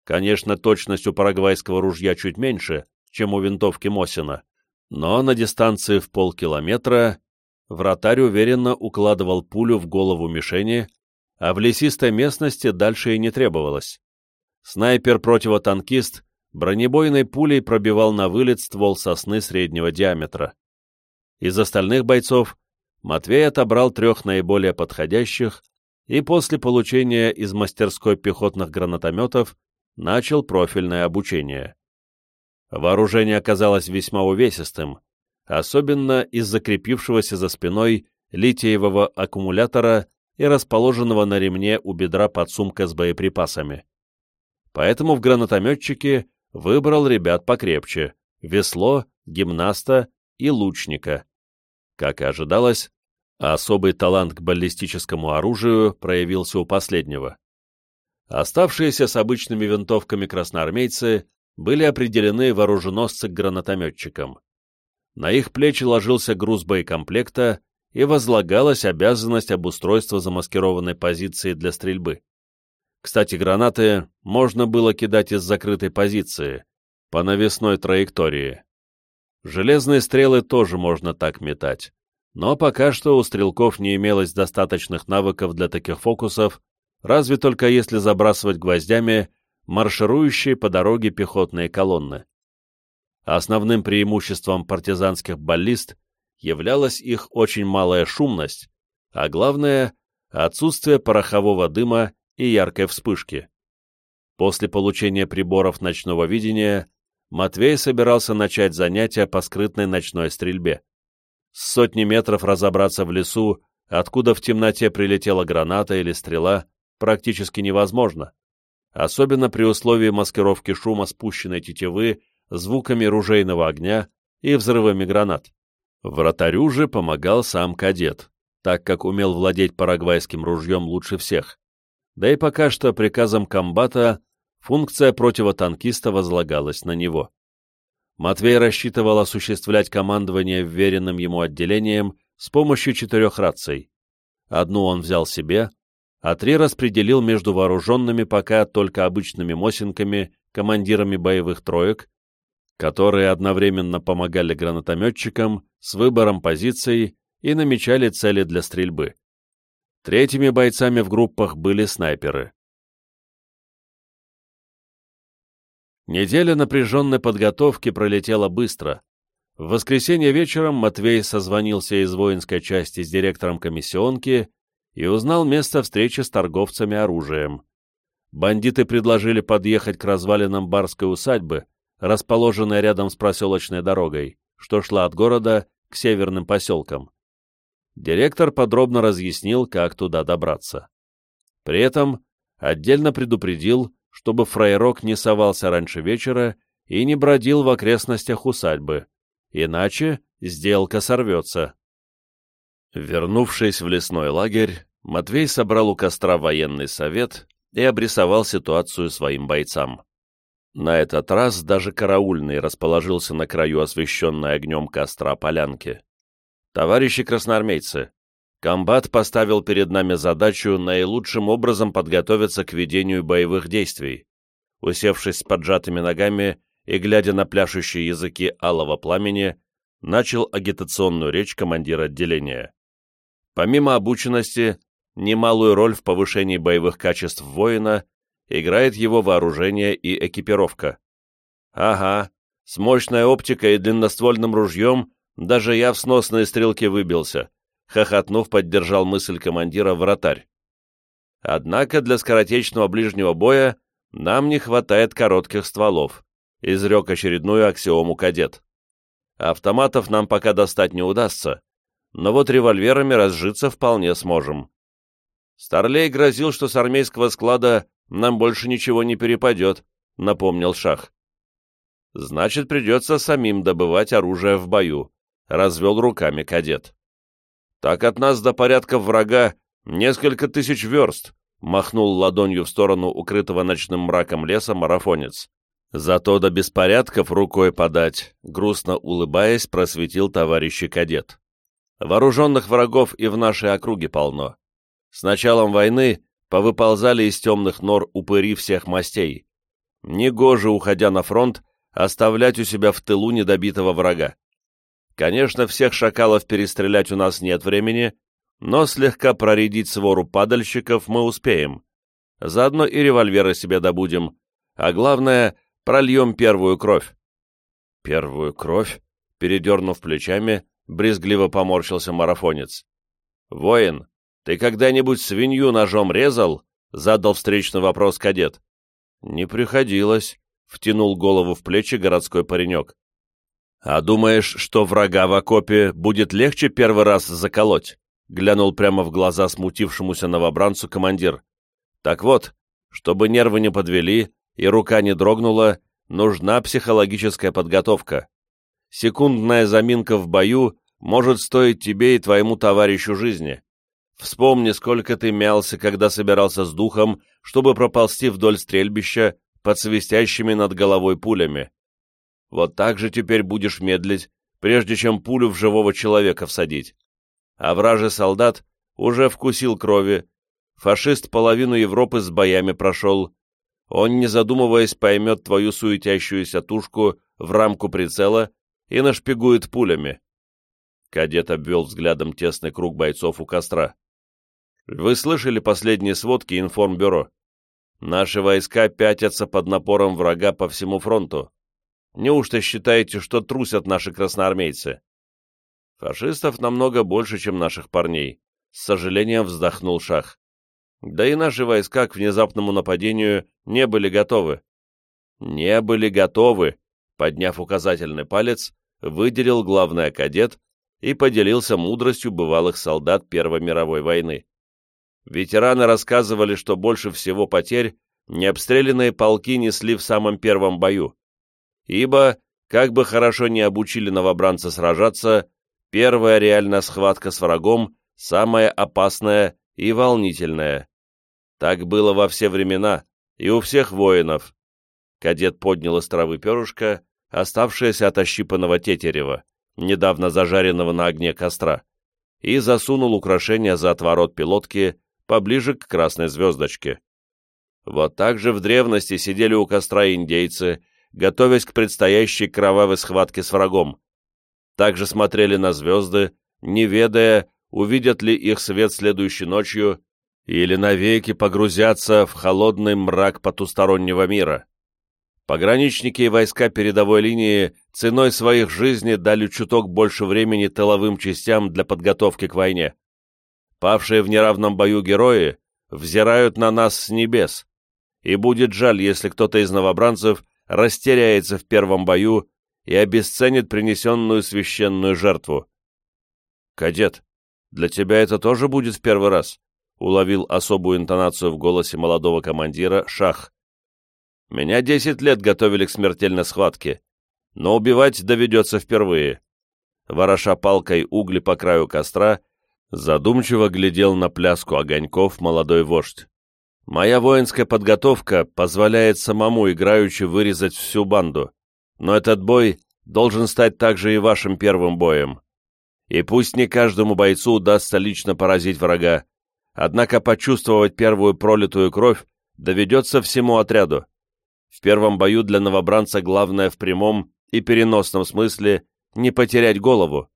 Конечно, точность у парагвайского ружья чуть меньше, чем у винтовки Мосина, но на дистанции в полкилометра вратарь уверенно укладывал пулю в голову мишени, а в лесистой местности дальше и не требовалось. Снайпер-противотанкист бронебойной пулей пробивал на вылет ствол сосны среднего диаметра. Из остальных бойцов Матвей отобрал трех наиболее подходящих и после получения из мастерской пехотных гранатометов начал профильное обучение. Вооружение оказалось весьма увесистым, особенно из закрепившегося за спиной литиевого аккумулятора и расположенного на ремне у бедра подсумка с боеприпасами. Поэтому в гранатометчике выбрал ребят покрепче — весло, гимнаста и лучника. Как и ожидалось, особый талант к баллистическому оружию проявился у последнего. Оставшиеся с обычными винтовками красноармейцы были определены вооруженосцы к гранатометчикам. На их плечи ложился груз боекомплекта и возлагалась обязанность обустройства замаскированной позиции для стрельбы. Кстати, гранаты можно было кидать из закрытой позиции, по навесной траектории. Железные стрелы тоже можно так метать, но пока что у стрелков не имелось достаточных навыков для таких фокусов, разве только если забрасывать гвоздями марширующие по дороге пехотные колонны. Основным преимуществом партизанских баллист являлась их очень малая шумность, а главное — отсутствие порохового дыма и яркой вспышки. После получения приборов ночного видения Матвей собирался начать занятия по скрытной ночной стрельбе. С сотни метров разобраться в лесу, откуда в темноте прилетела граната или стрела, практически невозможно, особенно при условии маскировки шума спущенной тетивы звуками ружейного огня и взрывами гранат. Вратарю же помогал сам кадет, так как умел владеть парагвайским ружьем лучше всех. Да и пока что приказом комбата функция противотанкиста возлагалась на него. Матвей рассчитывал осуществлять командование вверенным ему отделением с помощью четырех раций. Одну он взял себе, а три распределил между вооруженными пока только обычными мосинками, командирами боевых троек, которые одновременно помогали гранатометчикам с выбором позиций и намечали цели для стрельбы. Третьими бойцами в группах были снайперы. Неделя напряженной подготовки пролетела быстро. В воскресенье вечером Матвей созвонился из воинской части с директором комиссионки и узнал место встречи с торговцами оружием. Бандиты предложили подъехать к развалинам барской усадьбы, расположенной рядом с проселочной дорогой, что шла от города к северным поселкам. Директор подробно разъяснил, как туда добраться. При этом отдельно предупредил, чтобы фрейрок не совался раньше вечера и не бродил в окрестностях усадьбы, иначе сделка сорвется. Вернувшись в лесной лагерь, Матвей собрал у костра военный совет и обрисовал ситуацию своим бойцам. На этот раз даже караульный расположился на краю освещенной огнем костра полянки. «Товарищи красноармейцы, Комбат поставил перед нами задачу наилучшим образом подготовиться к ведению боевых действий. Усевшись с поджатыми ногами и глядя на пляшущие языки алого пламени, начал агитационную речь командира отделения. Помимо обученности, немалую роль в повышении боевых качеств воина играет его вооружение и экипировка. Ага, с мощной оптикой и длинноствольным ружьем даже я в сносные стрелки выбился, хохотнув, поддержал мысль командира вратарь. Однако для скоротечного ближнего боя нам не хватает коротких стволов, изрек очередную аксиому кадет. Автоматов нам пока достать не удастся, но вот револьверами разжиться вполне сможем. Старлей грозил, что с армейского склада нам больше ничего не перепадет, напомнил Шах. Значит, придется самим добывать оружие в бою, развел руками кадет. Так от нас до порядка врага несколько тысяч верст, махнул ладонью в сторону укрытого ночным мраком леса марафонец. Зато до беспорядков рукой подать, грустно улыбаясь, просветил товарищи кадет. Вооруженных врагов и в нашей округе полно. С началом войны повыползали из темных нор упыри всех мастей. Негоже, уходя на фронт, оставлять у себя в тылу недобитого врага. Конечно, всех шакалов перестрелять у нас нет времени, но слегка проредить свору падальщиков мы успеем. Заодно и револьверы себе добудем, а главное, прольем первую кровь. Первую кровь? Передернув плечами, брезгливо поморщился марафонец. «Воин, ты когда-нибудь свинью ножом резал?» — задал встречный вопрос кадет. «Не приходилось», — втянул голову в плечи городской паренек. «А думаешь, что врага в окопе будет легче первый раз заколоть?» — глянул прямо в глаза смутившемуся новобранцу командир. «Так вот, чтобы нервы не подвели и рука не дрогнула, нужна психологическая подготовка. Секундная заминка в бою может стоить тебе и твоему товарищу жизни. Вспомни, сколько ты мялся, когда собирался с духом, чтобы проползти вдоль стрельбища под свистящими над головой пулями. Вот так же теперь будешь медлить, прежде чем пулю в живого человека всадить. А вражий солдат уже вкусил крови, фашист половину Европы с боями прошел. он, не задумываясь, поймет твою суетящуюся тушку в рамку прицела и нашпигует пулями. Кадет обвел взглядом тесный круг бойцов у костра. Вы слышали последние сводки информбюро? Наши войска пятятся под напором врага по всему фронту. Неужто считаете, что трусят наши красноармейцы? Фашистов намного больше, чем наших парней. С сожалением вздохнул Шах. Да и наши войска к внезапному нападению не были готовы. Не были готовы, подняв указательный палец, выделил главный кадет и поделился мудростью бывалых солдат Первой мировой войны. Ветераны рассказывали, что больше всего потерь необстрелянные полки несли в самом первом бою, ибо, как бы хорошо не обучили новобранца сражаться, первая реальная схватка с врагом самая опасная и волнительная. Так было во все времена и у всех воинов. Кадет поднял из травы перышко, оставшееся от ощипанного тетерева, недавно зажаренного на огне костра, и засунул украшение за отворот пилотки поближе к красной звездочке. Вот так же в древности сидели у костра индейцы, готовясь к предстоящей кровавой схватке с врагом. Также смотрели на звезды, не ведая, увидят ли их свет следующей ночью или навеки погрузятся в холодный мрак потустороннего мира. Пограничники и войска передовой линии ценой своих жизней дали чуток больше времени тыловым частям для подготовки к войне. Павшие в неравном бою герои взирают на нас с небес, и будет жаль, если кто-то из новобранцев растеряется в первом бою и обесценит принесенную священную жертву. «Кадет, для тебя это тоже будет в первый раз?» уловил особую интонацию в голосе молодого командира Шах. «Меня десять лет готовили к смертельной схватке, но убивать доведется впервые». Вороша палкой угли по краю костра, задумчиво глядел на пляску огоньков молодой вождь. Моя воинская подготовка позволяет самому играючи вырезать всю банду, но этот бой должен стать также и вашим первым боем. И пусть не каждому бойцу удастся лично поразить врага, однако почувствовать первую пролитую кровь доведется всему отряду. В первом бою для новобранца главное в прямом и переносном смысле не потерять голову.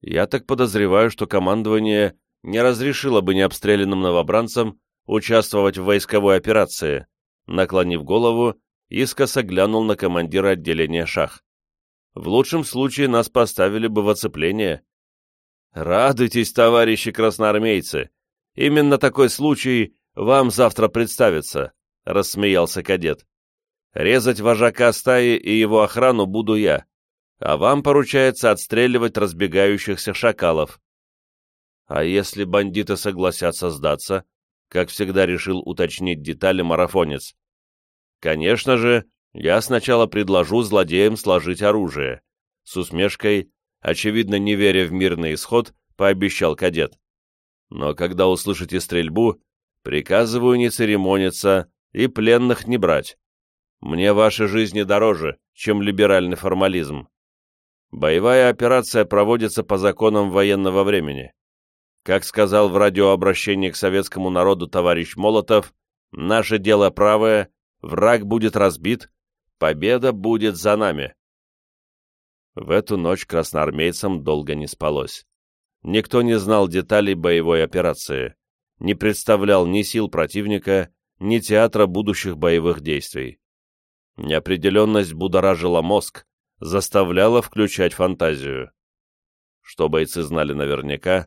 Я так подозреваю, что командование не разрешило бы необстрелянным новобранцам участвовать в войсковой операции, наклонив голову, искоса глянул на командира отделения шах. В лучшем случае нас поставили бы в оцепление. Радуйтесь, товарищи красноармейцы! Именно такой случай вам завтра представится, — рассмеялся кадет. Резать вожака стаи и его охрану буду я, а вам поручается отстреливать разбегающихся шакалов. А если бандиты согласятся сдаться, как всегда решил уточнить детали марафонец. Конечно же, я сначала предложу злодеям сложить оружие. С усмешкой, очевидно не веря в мирный исход, пообещал кадет. Но когда услышите стрельбу, приказываю не церемониться и пленных не брать. Мне ваши жизни дороже, чем либеральный формализм. Боевая операция проводится по законам военного времени. Как сказал в радиообращении к советскому народу товарищ Молотов, «Наше дело правое, враг будет разбит, победа будет за нами». В эту ночь красноармейцам долго не спалось. Никто не знал деталей боевой операции, не представлял ни сил противника, ни театра будущих боевых действий. Неопределенность будоражила мозг, заставляла включать фантазию. Что бойцы знали наверняка,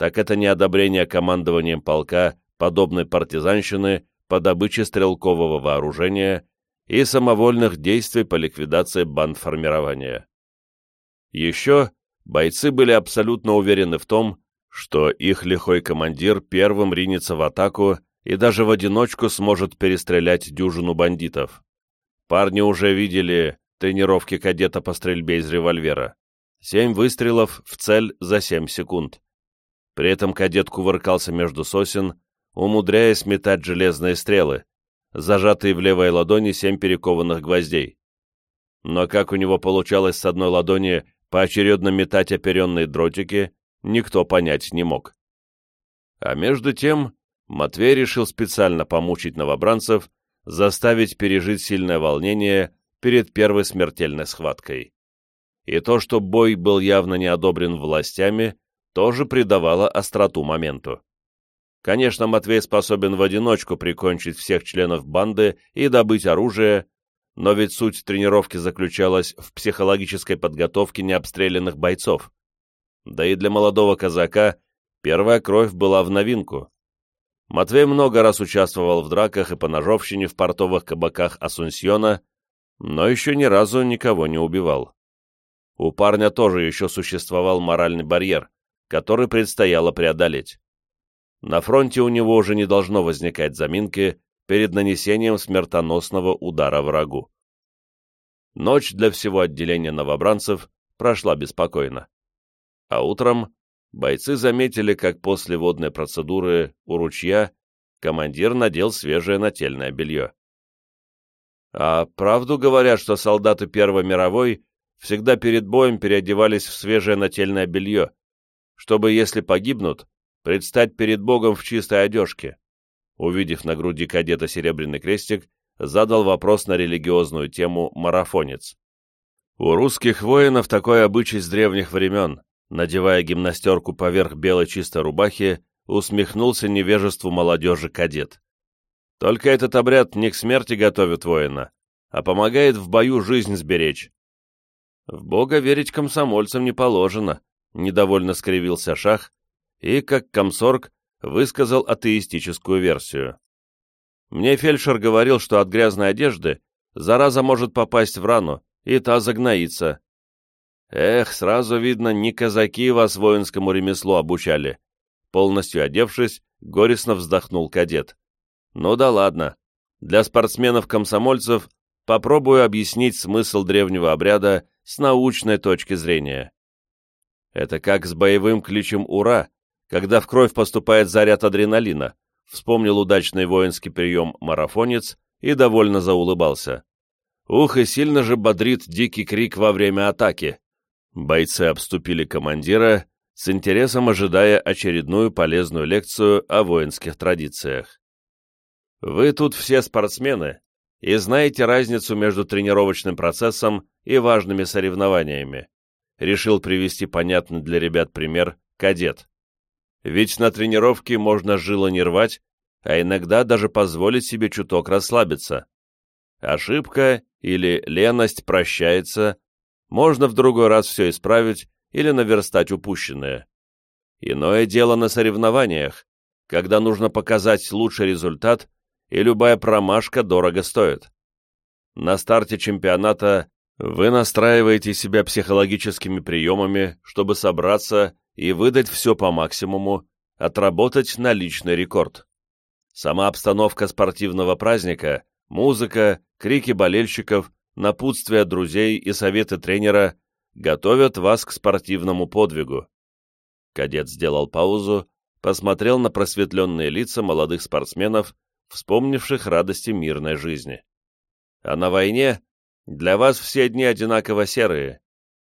так это неодобрение командованием полка подобной партизанщины по добыче стрелкового вооружения и самовольных действий по ликвидации бандформирования. Еще бойцы были абсолютно уверены в том, что их лихой командир первым ринется в атаку и даже в одиночку сможет перестрелять дюжину бандитов. Парни уже видели тренировки кадета по стрельбе из револьвера. Семь выстрелов в цель за семь секунд. При этом кадет кувыркался между сосен, умудряясь метать железные стрелы, зажатые в левой ладони семь перекованных гвоздей. Но как у него получалось с одной ладони поочередно метать оперенные дротики, никто понять не мог. А между тем Матвей решил специально помучить новобранцев, заставить пережить сильное волнение перед первой смертельной схваткой. И то, что бой был явно не одобрен властями, тоже придавало остроту моменту. Конечно, Матвей способен в одиночку прикончить всех членов банды и добыть оружие, но ведь суть тренировки заключалась в психологической подготовке необстрелянных бойцов. Да и для молодого казака первая кровь была в новинку. Матвей много раз участвовал в драках и поножовщине в портовых кабаках Асунсьона, но еще ни разу никого не убивал. У парня тоже еще существовал моральный барьер, который предстояло преодолеть. На фронте у него уже не должно возникать заминки перед нанесением смертоносного удара врагу. Ночь для всего отделения новобранцев прошла беспокойно. А утром бойцы заметили, как после водной процедуры у ручья командир надел свежее нательное белье. А правду говорят, что солдаты Первой мировой всегда перед боем переодевались в свежее нательное белье, чтобы, если погибнут, предстать перед Богом в чистой одежке. Увидев на груди кадета серебряный крестик, задал вопрос на религиозную тему марафонец. У русских воинов такой обычай с древних времен, надевая гимнастерку поверх белой чистой рубахи, усмехнулся невежеству молодежи кадет. Только этот обряд не к смерти готовит воина, а помогает в бою жизнь сберечь. В Бога верить комсомольцам не положено, недовольно скривился Шах и, как комсорг, высказал атеистическую версию. Мне фельдшер говорил, что от грязной одежды зараза может попасть в рану, и та загноится. Эх, сразу видно, не казаки вас воинскому ремеслу обучали. Полностью одевшись, горестно вздохнул кадет. Ну да ладно. Для спортсменов-комсомольцев попробую объяснить смысл древнего обряда с научной точки зрения. Это как с боевым кличем «Ура», когда в кровь поступает заряд адреналина, вспомнил удачный воинский прием марафонец и довольно заулыбался. Ух, и сильно же бодрит дикий крик во время атаки. Бойцы обступили командира, с интересом ожидая очередную полезную лекцию о воинских традициях. Вы тут все спортсмены и знаете разницу между тренировочным процессом и важными соревнованиями. Решил привести понятный для ребят пример кадет. Ведь на тренировке можно жило не рвать, а иногда даже позволить себе чуток расслабиться. Ошибка или леность прощается, можно в другой раз все исправить или наверстать упущенное. Иное дело на соревнованиях, когда нужно показать лучший результат, и любая промашка дорого стоит. На старте чемпионата вы настраиваете себя психологическими приемами, чтобы собраться и выдать все по максимуму, отработать на личный рекорд. Сама обстановка спортивного праздника, музыка, крики болельщиков, напутствия друзей и советы тренера готовят вас к спортивному подвигу. Кадет сделал паузу, посмотрел на просветленные лица молодых спортсменов, вспомнивших радости мирной жизни. А на войне для вас все дни одинаково серые.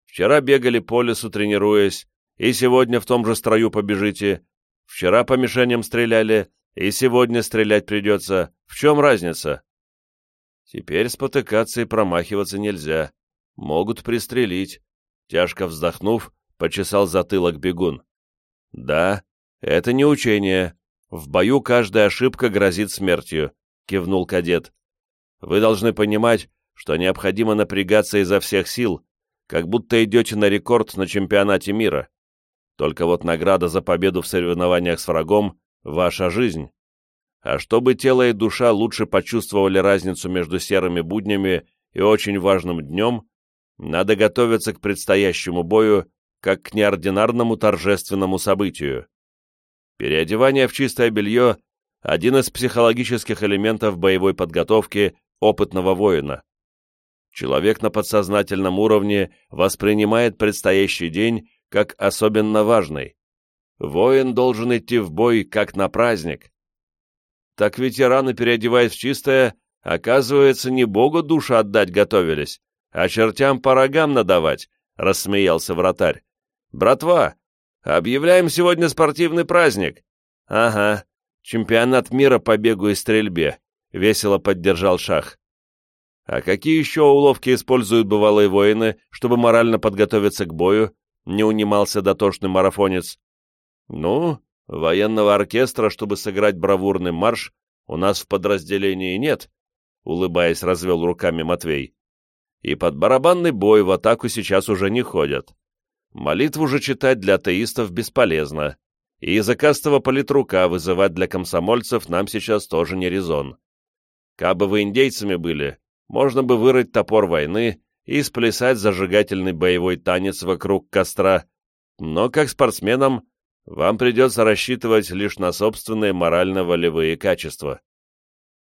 Вчера бегали по лесу, тренируясь, и сегодня в том же строю побежите. Вчера по мишеням стреляли, и сегодня стрелять придется. В чем разница? Теперь спотыкаться и промахиваться нельзя. Могут пристрелить. Тяжко вздохнув, почесал затылок бегун. Да, это не учение. В бою каждая ошибка грозит смертью, кивнул кадет. Вы должны понимать, что необходимо напрягаться изо всех сил, как будто идете на рекорд на чемпионате мира. Только вот награда за победу в соревнованиях с врагом — ваша жизнь. А чтобы тело и душа лучше почувствовали разницу между серыми буднями и очень важным днем, надо готовиться к предстоящему бою как к неординарному торжественному событию. Переодевание в чистое белье – один из психологических элементов боевой подготовки опытного воина. Человек на подсознательном уровне воспринимает предстоящий день как особенно важный. Воин должен идти в бой как на праздник. Так ветераны, переодеваясь в чистое, оказывается, не Богу душу отдать готовились, а чертям по рогам надавать, — рассмеялся вратарь. «Братва, объявляем сегодня спортивный праздник». «Ага, чемпионат мира по бегу и стрельбе», — весело поддержал Шах. «А какие еще уловки используют бывалые воины, чтобы морально подготовиться к бою?» — не унимался дотошный марафонец. «Ну, военного оркестра, чтобы сыграть бравурный марш, у нас в подразделении нет», — улыбаясь, развел руками Матвей. «И под барабанный бой в атаку сейчас уже не ходят. Молитву же читать для атеистов бесполезно, и языкастого политрука вызывать для комсомольцев нам сейчас тоже не резон. Кабы вы индейцами были, можно бы вырыть топор войны и сплясать зажигательный боевой танец вокруг костра, но как спортсменам вам придется рассчитывать лишь на собственные морально-волевые качества.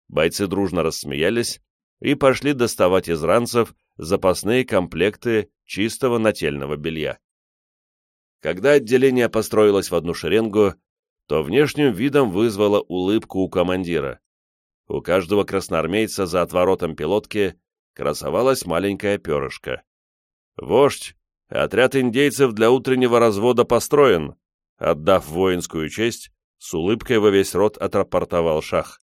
Бойцы дружно рассмеялись и пошли доставать из ранцев запасные комплекты чистого нательного белья. Когда отделение построилось в одну шеренгу, то внешним видом вызвало улыбку у командира. У каждого красноармейца за отворотом пилотки красовалась маленькая перышко. «Вождь, отряд индейцев для утреннего развода построен», отдав воинскую честь, с улыбкой во весь рот отрапортовал шах.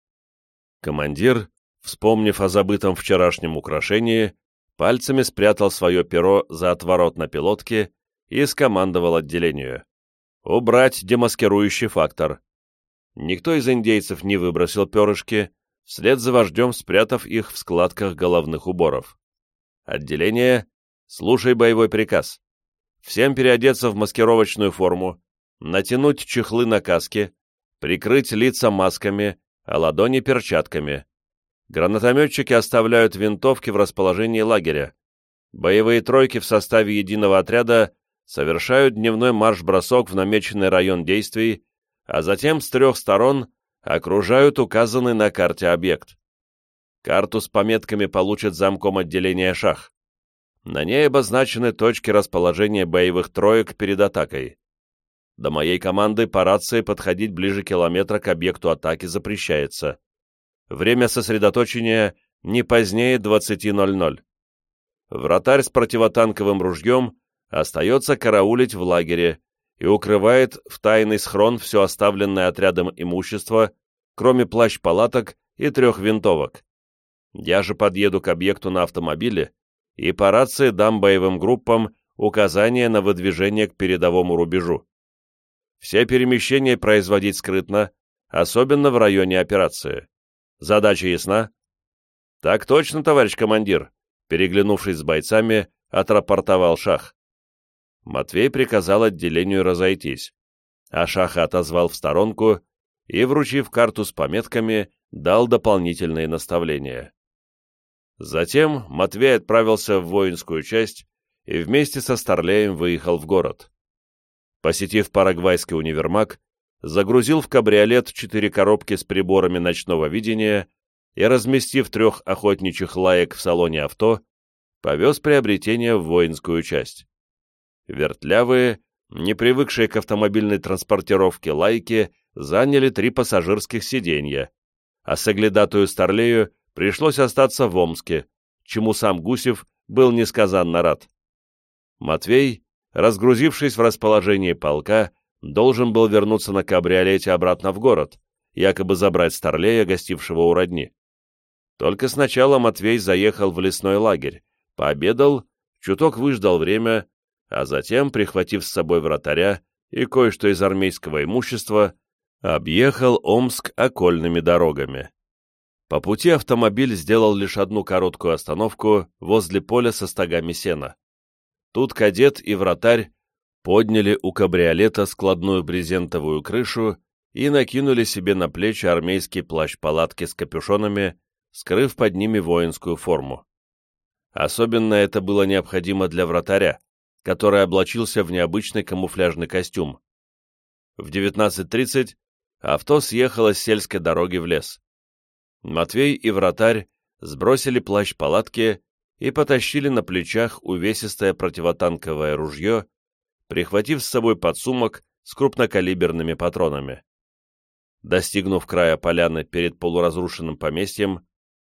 Командир, вспомнив о забытом вчерашнем украшении, пальцами спрятал свое перо за отворот на пилотке и скомандовал отделению. «Убрать демаскирующий фактор». Никто из индейцев не выбросил перышки, вслед за вождем спрятав их в складках головных уборов. «Отделение, слушай боевой приказ. Всем переодеться в маскировочную форму, натянуть чехлы на каски, прикрыть лица масками, а ладони перчатками. Гранатометчики оставляют винтовки в расположении лагеря. Боевые тройки в составе единого отряда совершают дневной марш-бросок в намеченный район действий, а затем с трех сторон окружают указанный на карте объект. Карту с пометками получит замком отделения шах. На ней обозначены точки расположения боевых троек перед атакой. До моей команды по рации подходить ближе километра к объекту атаки запрещается. Время сосредоточения не позднее 20.00. Вратарь с противотанковым ружьем остается караулить в лагере и укрывает в тайный схрон все оставленное отрядом имущество, кроме плащ-палаток и трех винтовок. Я же подъеду к объекту на автомобиле и по рации дам боевым группам указания на выдвижение к передовому рубежу. Все перемещения производить скрытно, особенно в районе операции. Задача ясна? Так точно, товарищ командир, переглянувшись с бойцами, отрапортовал Шах. Матвей приказал отделению разойтись, а Шаха отозвал в сторонку и, вручив карту с пометками, дал дополнительные наставления. Затем Матвей отправился в воинскую часть и вместе со Старлеем выехал в город. Посетив парагвайский универмаг, загрузил в кабриолет четыре коробки с приборами ночного видения и, разместив трех охотничьих лаек в салоне авто, повез приобретение в воинскую часть. Вертлявые, не привыкшие к автомобильной транспортировке лайки, заняли три пассажирских сиденья, а соглядатую Старлею пришлось остаться в Омске, чему сам Гусев был несказанно рад. Матвей, разгрузившись в расположении полка, должен был вернуться на кабриолете обратно в город, якобы забрать Старлея, гостившего у родни. Только сначала Матвей заехал в лесной лагерь, пообедал, чуток выждал время а затем, прихватив с собой вратаря и кое-что из армейского имущества, объехал Омск окольными дорогами. По пути автомобиль сделал лишь одну короткую остановку возле поля со стогами сена. Тут кадет и вратарь подняли у кабриолета складную брезентовую крышу и накинули себе на плечи армейский плащ-палатки с капюшонами, скрыв под ними воинскую форму. Особенно это было необходимо для вратаря, который облачился в необычный камуфляжный костюм. В 19.30 авто съехало с сельской дороги в лес. Матвей и вратарь сбросили плащ палатки и потащили на плечах увесистое противотанковое ружье, прихватив с собой подсумок с крупнокалиберными патронами. Достигнув края поляны перед полуразрушенным поместьем,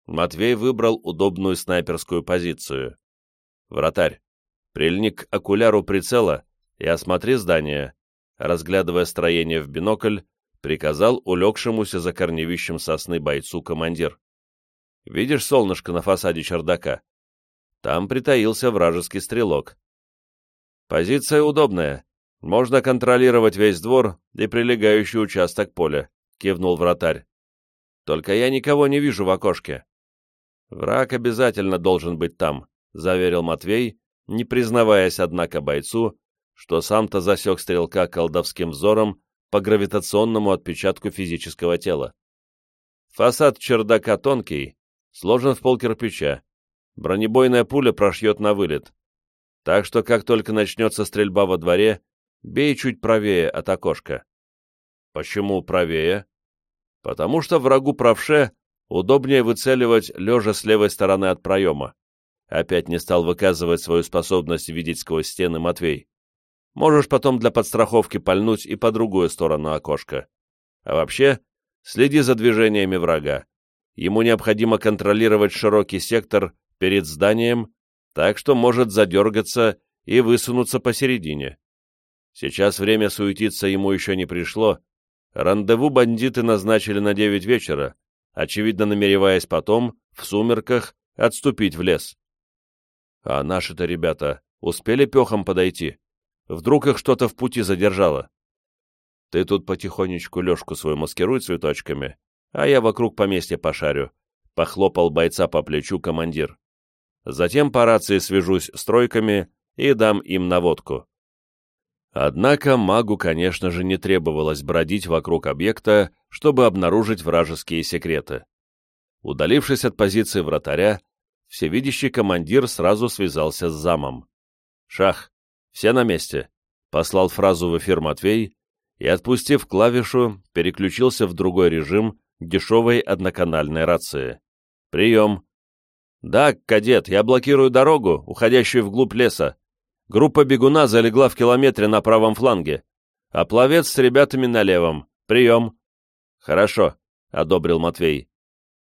Матвей выбрал удобную снайперскую позицию. «Вратарь, Прильни к окуляру прицела и осмотри здание. Разглядывая строение в бинокль, приказал улегшемуся за корневищем сосны бойцу командир. Видишь солнышко на фасаде чердака? Там притаился вражеский стрелок. Позиция удобная. Можно контролировать весь двор и прилегающий участок поля, кивнул вратарь. Только я никого не вижу в окошке. Враг обязательно должен быть там, заверил Матвей, не признаваясь, однако, бойцу, что сам-то засек стрелка колдовским взором по гравитационному отпечатку физического тела. Фасад чердака тонкий, сложен в пол кирпича. Бронебойная пуля прошьет на вылет. Так что, как только начнется стрельба во дворе, бей чуть правее от окошка. Почему правее? Потому что врагу правше удобнее выцеливать лежа с левой стороны от проема. Опять не стал выказывать свою способность видеть сквозь стены Матвей. Можешь потом для подстраховки пальнуть и по другую сторону окошка. А вообще, следи за движениями врага. Ему необходимо контролировать широкий сектор перед зданием, так что может задергаться и высунуться посередине. Сейчас время суетиться ему еще не пришло. Рандеву бандиты назначили на девять вечера, очевидно намереваясь потом, в сумерках, отступить в лес. А наши-то ребята успели пехом подойти? Вдруг их что-то в пути задержало? Ты тут потихонечку Лешку свою маскируй цветочками, а я вокруг поместья пошарю», — похлопал бойца по плечу командир. «Затем по рации свяжусь с тройками и дам им наводку». Однако магу, конечно же, не требовалось бродить вокруг объекта, чтобы обнаружить вражеские секреты. Удалившись от позиции вратаря, всевидящий командир сразу связался с замом. «Шах, все на месте», — послал фразу в эфир Матвей и, отпустив клавишу, переключился в другой режим дешевой одноканальной рации. «Прием!» «Да, кадет, я блокирую дорогу, уходящую вглубь леса. Группа бегуна залегла в километре на правом фланге, а пловец с ребятами на левом. Прием!» «Хорошо», — одобрил Матвей.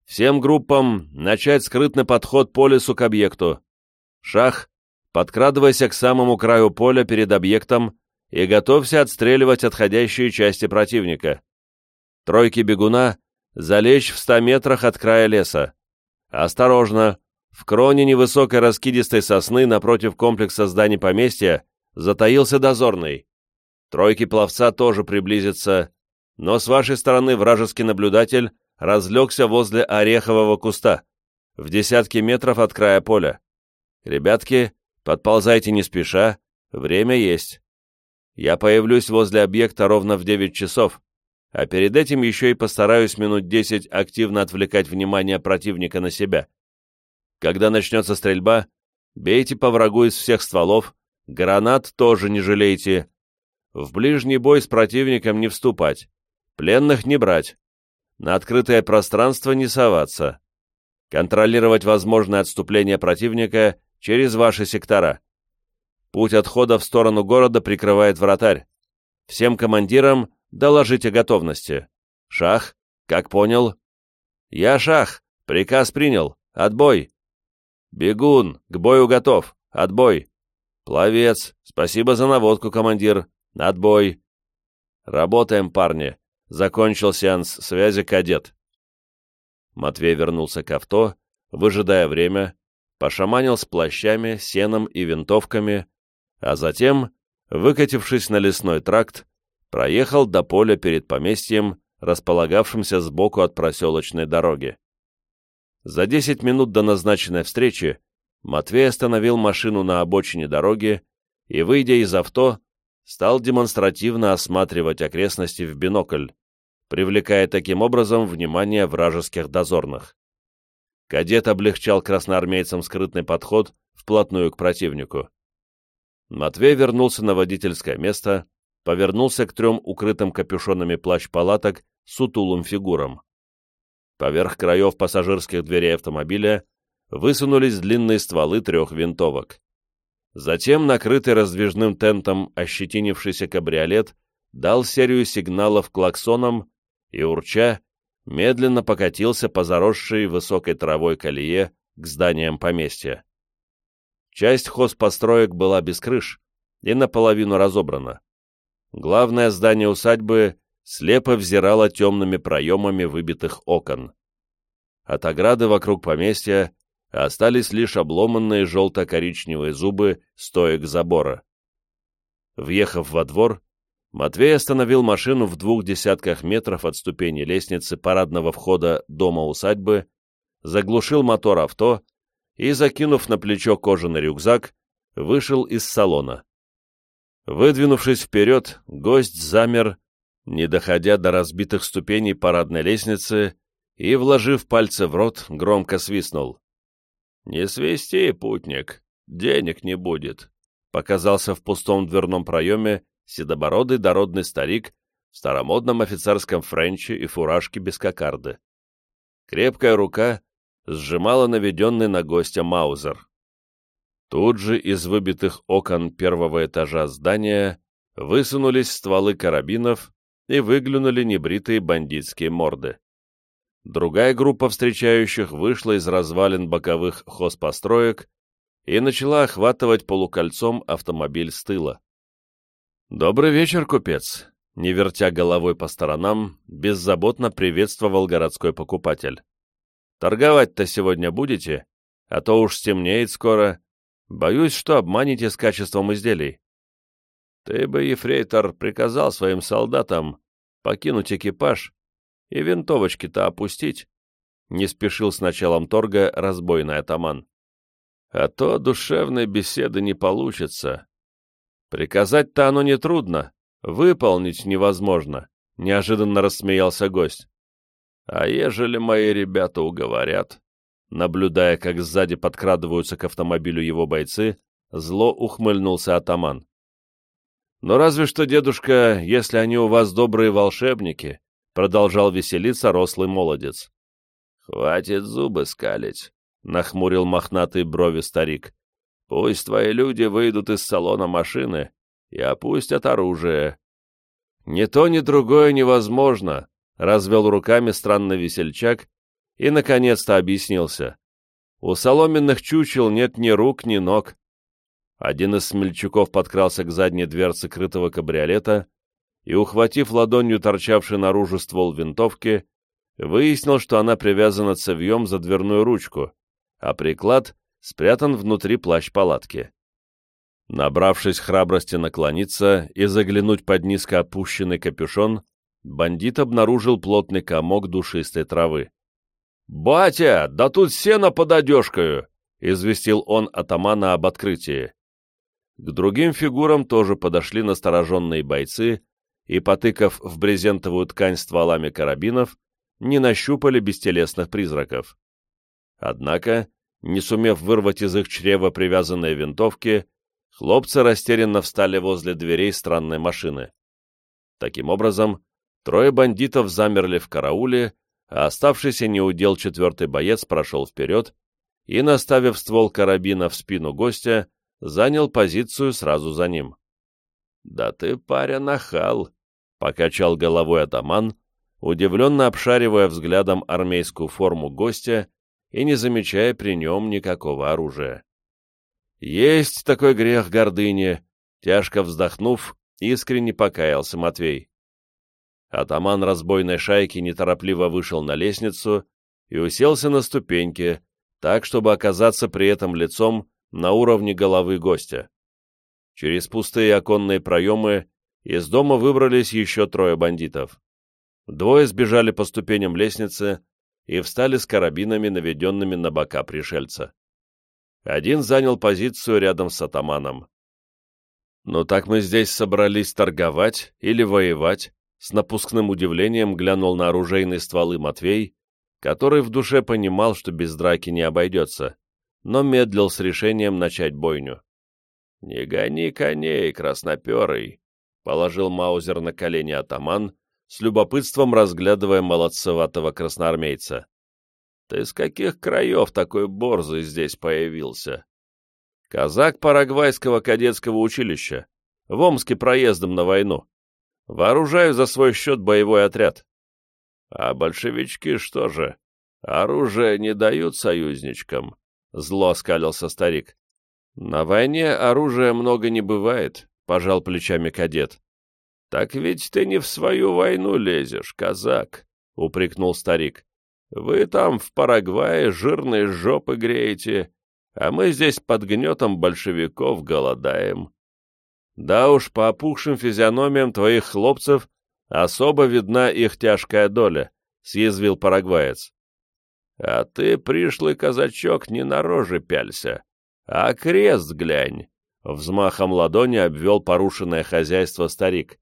«Всем группам начать скрытный подход по лесу к объекту. Шах, подкрадывайся к самому краю поля перед объектом и готовься отстреливать отходящие части противника. Тройки бегуна залечь в ста метрах от края леса. Осторожно! В кроне невысокой раскидистой сосны напротив комплекса зданий поместья затаился дозорный. Тройки пловца тоже приблизятся, но с вашей стороны вражеский наблюдатель разлегся возле орехового куста, в десятки метров от края поля. Ребятки, подползайте не спеша, время есть. Я появлюсь возле объекта ровно в девять часов, а перед этим еще и постараюсь минут десять активно отвлекать внимание противника на себя. Когда начнется стрельба, бейте по врагу из всех стволов, гранат тоже не жалейте. В ближний бой с противником не вступать, пленных не брать, на открытое пространство не соваться, контролировать возможное отступление противника через ваши сектора. Путь отхода в сторону города прикрывает вратарь. Всем командирам Доложите готовности. Шах, как понял? Я Шах, приказ принял. Отбой. Бегун, к бою готов. Отбой. Пловец, спасибо за наводку, командир. Отбой. Работаем, парни. Закончил сеанс связи кадет. Матвей вернулся к авто, выжидая время, пошаманил с плащами, сеном и винтовками, а затем, выкатившись на лесной тракт, проехал до поля перед поместьем, располагавшимся сбоку от проселочной дороги. За десять минут до назначенной встречи Матвей остановил машину на обочине дороги и, выйдя из авто, стал демонстративно осматривать окрестности в бинокль, привлекая таким образом внимание вражеских дозорных. Кадет облегчал красноармейцам скрытный подход вплотную к противнику. Матвей вернулся на водительское место, повернулся к трем укрытым капюшонами плащ-палаток сутулым фигурам. Поверх краев пассажирских дверей автомобиля высунулись длинные стволы трех винтовок. Затем накрытый раздвижным тентом ощетинившийся кабриолет дал серию сигналов клаксоном и, урча, медленно покатился по заросшей высокой травой колее к зданиям поместья. Часть хозпостроек была без крыш и наполовину разобрана. Главное здание усадьбы слепо взирало темными проемами выбитых окон. От ограды вокруг поместья остались лишь обломанные желто-коричневые зубы стоек забора. Въехав во двор, Матвей остановил машину в двух десятках метров от ступени лестницы парадного входа дома-усадьбы, заглушил мотор авто и, закинув на плечо кожаный рюкзак, вышел из салона. Выдвинувшись вперед, гость замер, не доходя до разбитых ступеней парадной лестницы, и, вложив пальцы в рот, громко свистнул. «Не свисти, путник, денег не будет», — показался в пустом дверном проеме седобородый дородный старик в старомодном офицерском френче и фуражке без кокарды. Крепкая рука сжимала наведенный на гостя Маузер. Тут же из выбитых окон первого этажа здания высунулись стволы карабинов и выглянули небритые бандитские морды. Другая группа встречающих вышла из развалин боковых хозпостроек и начала охватывать полукольцом автомобиль с тыла. «Добрый вечер, купец!» Не вертя головой по сторонам, беззаботно приветствовал городской покупатель. «Торговать-то сегодня будете? А то уж стемнеет скоро. Боюсь, что обманете с качеством изделий». «Ты бы, ефрейтор, приказал своим солдатам покинуть экипаж и винтовочки-то опустить», не спешил с началом торга разбойный атаман. «А то душевной беседы не получится. Приказать-то оно нетрудно, выполнить невозможно», — неожиданно рассмеялся гость. «А ежели мои ребята уговорят?» Наблюдая, как сзади подкрадываются к автомобилю его бойцы, зло ухмыльнулся атаман. «Но разве что, дедушка, если они у вас добрые волшебники, — продолжал веселиться рослый молодец. «Хватит зубы скалить», — нахмурил мохнатые брови старик. «Пусть твои люди выйдут из салона машины и опустят оружие». «Ни то, ни другое невозможно», — развел руками странный весельчак и, наконец-то, объяснился. «У соломенных чучел нет ни рук, ни ног». Один из смельчаков подкрался к задней дверце крытого кабриолета и, ухватив ладонью торчавший наружу ствол винтовки, выяснил, что она привязана цевьем за дверную ручку, а приклад спрятан внутри плащ-палатки. Набравшись храбрости наклониться и заглянуть под низко опущенный капюшон, бандит обнаружил плотный комок душистой травы. «Батя, да тут сено под одежкою!» — известил он атамана об открытии. К другим фигурам тоже подошли настороженные бойцы, и, потыкав в брезентовую ткань стволами карабинов, не нащупали бестелесных призраков. Однако, не сумев вырвать из их чрева привязанные винтовки, хлопцы растерянно встали возле дверей странной машины. Таким образом, трое бандитов замерли в карауле, а оставшийся неудел четвертый боец прошел вперед и, наставив ствол карабина в спину гостя, занял позицию сразу за ним. «Да ты, паря, нахал!» — покачал головой атаман, удивленно обшаривая взглядом армейскую форму гостя и не замечая при нем никакого оружия. «Есть такой грех гордыни!» — тяжко вздохнув, искренне покаялся Матвей. Атаман разбойной шайки неторопливо вышел на лестницу и уселся на ступеньки, так, чтобы оказаться при этом лицом на уровне головы гостя. Через пустые оконные проемы из дома выбрались еще трое бандитов. Двое сбежали по ступеням лестницы и встали с карабинами, наведенными на бока пришельца. Один занял позицию рядом с атаманом. «Ну так мы здесь собрались торговать или воевать?» С напускным удивлением глянул на оружейные стволы Матвей, который в душе понимал, что без драки не обойдется, но медлил с решением начать бойню. «Не гони коней, красноперый!» — положил Маузер на колени атаман, с любопытством разглядывая молодцеватого красноармейца. «Ты с каких краев такой борзый здесь появился?» «Казак Парагвайского кадетского училища, в Омске проездом на войну. Вооружаю за свой счет боевой отряд». «А большевички что же, оружие не дают союзничкам?» — зло оскалился старик. «На войне оружия много не бывает», — пожал плечами кадет. «Так ведь ты не в свою войну лезешь, казак», — упрекнул старик. Вы там в Парагвае жирные жопы греете, а мы здесь под гнетом большевиков голодаем. Да уж, по опухшим физиономиям твоих хлопцев особо видна их тяжкая доля, — съязвил парагваец. А ты, пришлый казачок, не на роже пялься, а крест глянь. Взмахом ладони обвел порушенное хозяйство старик.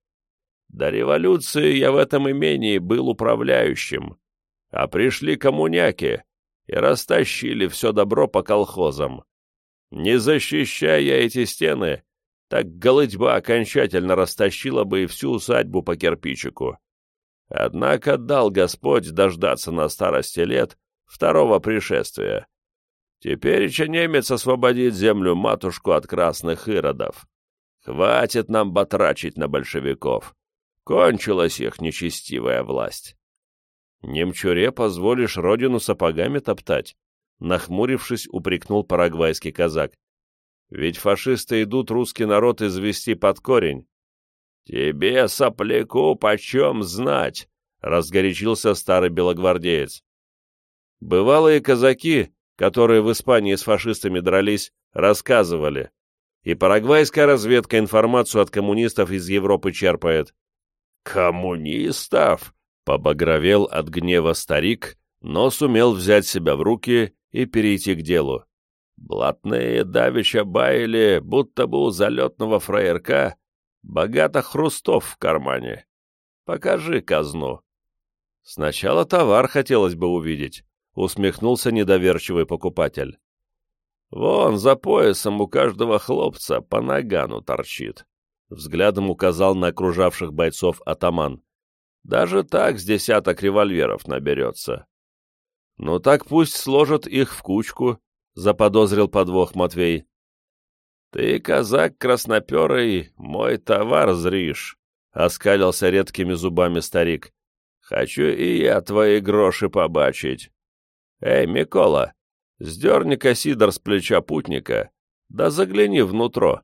До революции я в этом имении был управляющим, а пришли коммуняки и растащили все добро по колхозам. Не защищая эти стены, так голытьба окончательно растащила бы и всю усадьбу по кирпичику. Однако дал Господь дождаться на старости лет второго пришествия. Теперь еще немец освободит землю-матушку от красных иродов. Хватит нам батрачить на большевиков. Кончилась их нечестивая власть. Немчуре позволишь родину сапогами топтать? Нахмурившись, упрекнул парагвайский казак. Ведь фашисты идут русский народ извести под корень. Тебе, сопляку, почем знать? Разгорячился старый белогвардеец. Бывалые казаки, которые в Испании с фашистами дрались, рассказывали. И парагвайская разведка информацию от коммунистов из Европы черпает. «Коммунистов?» — побагровел от гнева старик, но сумел взять себя в руки и перейти к делу. Блатные давича баяли, будто бы у залетного фраерка богато хрустов в кармане. Покажи казну. Сначала товар хотелось бы увидеть, усмехнулся недоверчивый покупатель. Вон за поясом у каждого хлопца по нагану торчит. Взглядом указал на окружавших бойцов атаман. Даже так с десяток револьверов наберется. Ну так пусть сложат их в кучку, заподозрил подвох Матвей. Ты, казак красноперый, мой товар зришь, оскалился редкими зубами старик. Хочу и я твои гроши побачить. Эй, Микола, сдерни-ка сидор с плеча путника, да загляни внутрь.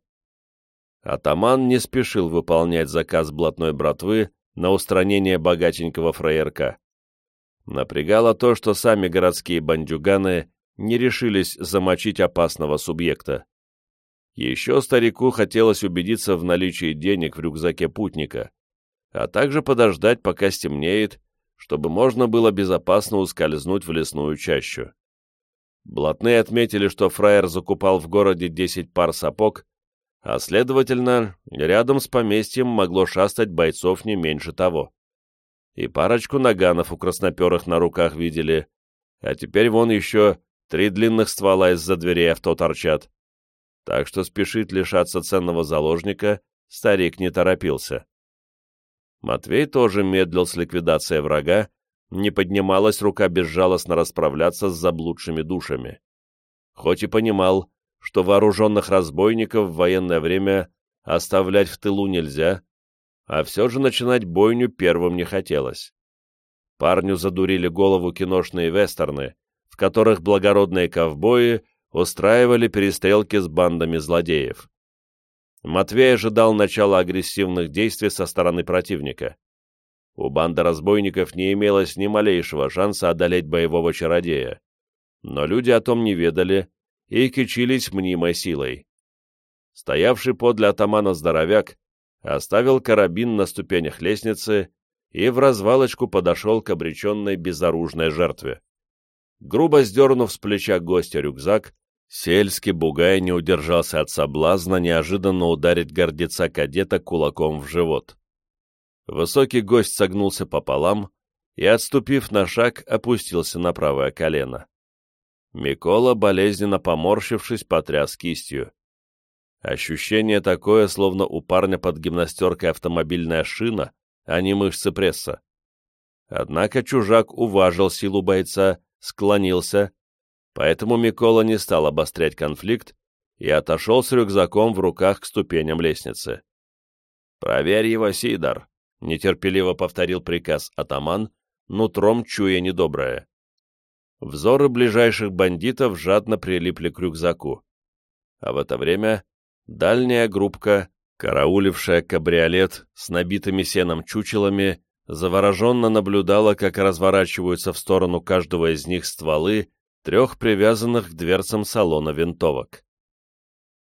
Атаман не спешил выполнять заказ блатной братвы на устранение богатенького фраерка. Напрягало то, что сами городские бандюганы не решились замочить опасного субъекта. Еще старику хотелось убедиться в наличии денег в рюкзаке путника, а также подождать, пока стемнеет, чтобы можно было безопасно ускользнуть в лесную чащу. Блатные отметили, что фраер закупал в городе 10 пар сапог, а, следовательно, рядом с поместьем могло шастать бойцов не меньше того. И парочку наганов у красноперых на руках видели, а теперь вон еще Три длинных ствола из-за дверей авто торчат. Так что спешить лишаться ценного заложника старик не торопился. Матвей тоже медлил с ликвидацией врага, не поднималась рука безжалостно расправляться с заблудшими душами. Хоть и понимал, что вооруженных разбойников в военное время оставлять в тылу нельзя, а все же начинать бойню первым не хотелось. Парню задурили голову киношные вестерны, в которых благородные ковбои устраивали перестрелки с бандами злодеев. Матвей ожидал начала агрессивных действий со стороны противника. У банды разбойников не имелось ни малейшего шанса одолеть боевого чародея, но люди о том не ведали и кичились мнимой силой. Стоявший подле атамана здоровяк оставил карабин на ступенях лестницы и в развалочку подошел к обреченной безоружной жертве. Грубо сдернув с плеча гостя рюкзак, сельский бугай не удержался от соблазна неожиданно ударить гордеца кадета кулаком в живот. Высокий гость согнулся пополам и, отступив на шаг, опустился на правое колено. Микола, болезненно поморщившись, потряс кистью. Ощущение такое, словно у парня под гимнастеркой автомобильная шина, а не мышцы пресса. Однако чужак уважил силу бойца склонился, поэтому Микола не стал обострять конфликт и отошел с рюкзаком в руках к ступеням лестницы. «Проверь его, Сидор», — нетерпеливо повторил приказ атаман, нутром чуя недоброе. Взоры ближайших бандитов жадно прилипли к рюкзаку. А в это время дальняя группка, караулившая кабриолет с набитыми сеном чучелами, завороженно наблюдала, как разворачиваются в сторону каждого из них стволы трех привязанных к дверцам салона винтовок.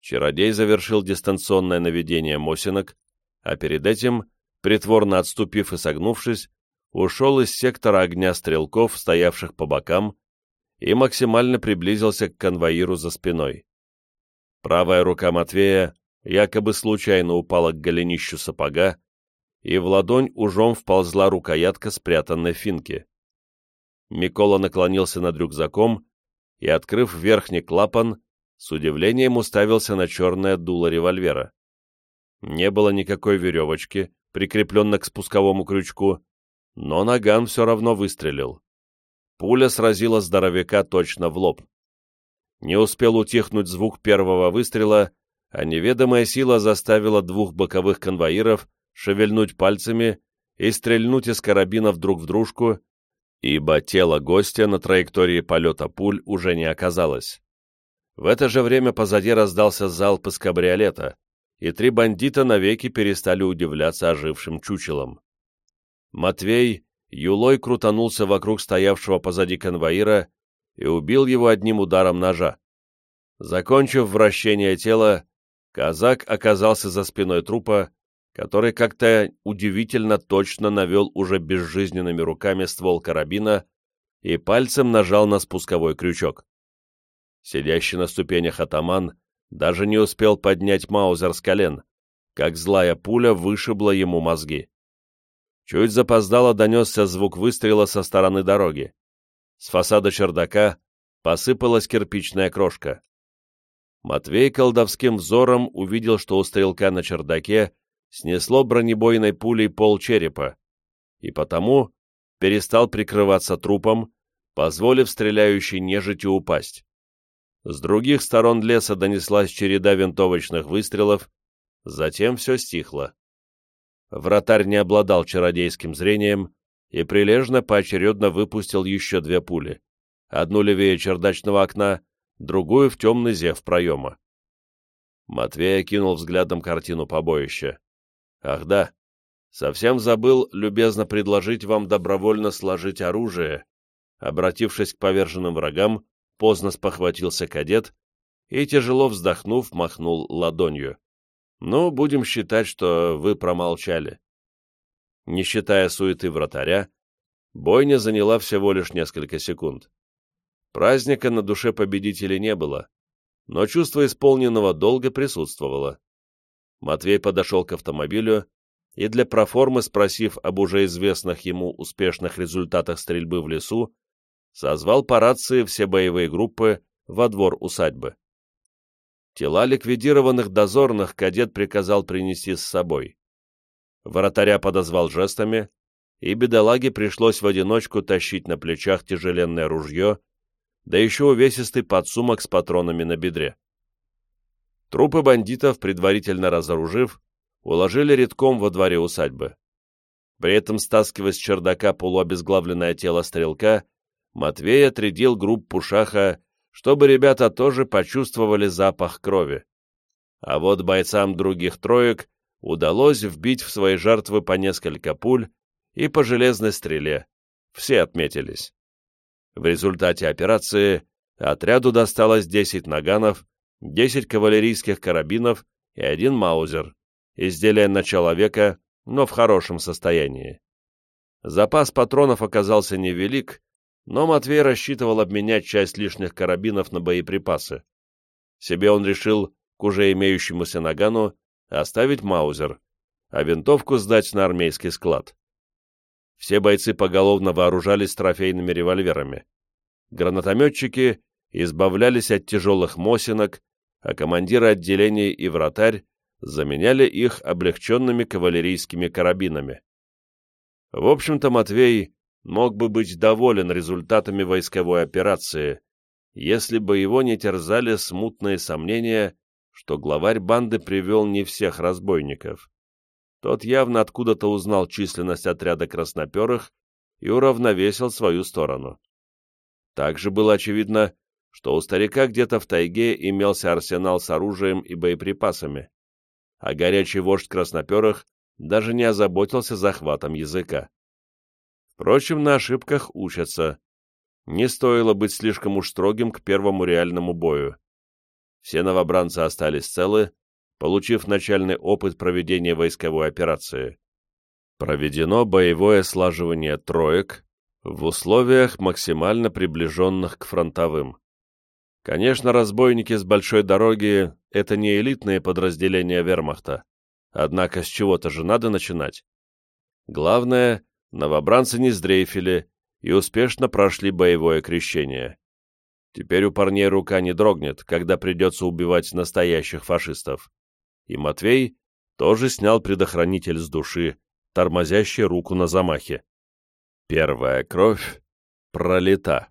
Чародей завершил дистанционное наведение Мосинок, а перед этим, притворно отступив и согнувшись, ушел из сектора огня стрелков, стоявших по бокам, и максимально приблизился к конвоиру за спиной. Правая рука Матвея якобы случайно упала к голенищу сапога, и в ладонь ужом вползла рукоятка спрятанной финки. Микола наклонился над рюкзаком и, открыв верхний клапан, с удивлением уставился на черное дуло револьвера. Не было никакой веревочки, прикрепленной к спусковому крючку, но наган все равно выстрелил. Пуля сразила здоровяка точно в лоб. Не успел утихнуть звук первого выстрела, а неведомая сила заставила двух боковых конвоиров шевельнуть пальцами и стрельнуть из карабинов друг в дружку, ибо тело гостя на траектории полета пуль уже не оказалось. В это же время позади раздался залп из кабриолета, и три бандита навеки перестали удивляться ожившим чучелом. Матвей юлой крутанулся вокруг стоявшего позади конвоира и убил его одним ударом ножа. Закончив вращение тела, казак оказался за спиной трупа, который как-то удивительно точно навел уже безжизненными руками ствол карабина и пальцем нажал на спусковой крючок. Сидящий на ступенях атаман даже не успел поднять маузер с колен, как злая пуля вышибла ему мозги. Чуть запоздало донесся звук выстрела со стороны дороги. С фасада чердака посыпалась кирпичная крошка. Матвей колдовским взором увидел, что у стрелка на чердаке снесло бронебойной пулей пол черепа, и потому перестал прикрываться трупом, позволив стреляющей нежити упасть. С других сторон леса донеслась череда винтовочных выстрелов, затем все стихло. Вратарь не обладал чародейским зрением и прилежно поочередно выпустил еще две пули, одну левее чердачного окна, другую в темный зев проема. Матвей окинул взглядом картину побоища. Ах да, совсем забыл любезно предложить вам добровольно сложить оружие. Обратившись к поверженным врагам, поздно спохватился кадет и, тяжело вздохнув, махнул ладонью. «Ну, будем считать, что вы промолчали». Не считая суеты вратаря, бойня заняла всего лишь несколько секунд. Праздника на душе победителей не было, но чувство исполненного долга присутствовало. Матвей подошел к автомобилю и для проформы, спросив об уже известных ему успешных результатах стрельбы в лесу, созвал по рации все боевые группы во двор усадьбы. Тела ликвидированных дозорных кадет приказал принести с собой. Вратаря подозвал жестами, и бедолаге пришлось в одиночку тащить на плечах тяжеленное ружье, да еще увесистый подсумок с патронами на бедре. Трупы бандитов, предварительно разоружив, уложили редком во дворе усадьбы. При этом, стаскивая с чердака полуобезглавленное тело стрелка, Матвей отрядил группу шаха, чтобы ребята тоже почувствовали запах крови. А вот бойцам других троек удалось вбить в свои жертвы по несколько пуль и по железной стреле. Все отметились. В результате операции отряду досталось 10 наганов, 10 кавалерийских карабинов и один маузер, изделие начала века, но в хорошем состоянии. Запас патронов оказался невелик, но Матвей рассчитывал обменять часть лишних карабинов на боеприпасы. Себе он решил к уже имеющемуся нагану оставить маузер, а винтовку сдать на армейский склад. Все бойцы поголовно вооружались трофейными револьверами. Гранатометчики избавлялись от тяжелых мосинок, а командиры отделений и вратарь заменяли их облегченными кавалерийскими карабинами. В общем-то, Матвей мог бы быть доволен результатами войсковой операции, если бы его не терзали смутные сомнения, что главарь банды привел не всех разбойников. Тот явно откуда-то узнал численность отряда красноперых и уравновесил свою сторону. Также было очевидно, что у старика где-то в тайге имелся арсенал с оружием и боеприпасами, а горячий вождь красноперых даже не озаботился захватом языка. Впрочем, на ошибках учатся. Не стоило быть слишком уж строгим к первому реальному бою. Все новобранцы остались целы, получив начальный опыт проведения войсковой операции. Проведено боевое слаживание троек в условиях, максимально приближенных к фронтовым. Конечно, разбойники с большой дороги — это не элитные подразделения вермахта, однако с чего-то же надо начинать. Главное, новобранцы не сдрейфили и успешно прошли боевое крещение. Теперь у парней рука не дрогнет, когда придется убивать настоящих фашистов. И Матвей тоже снял предохранитель с души, тормозящий руку на замахе. Первая кровь пролита.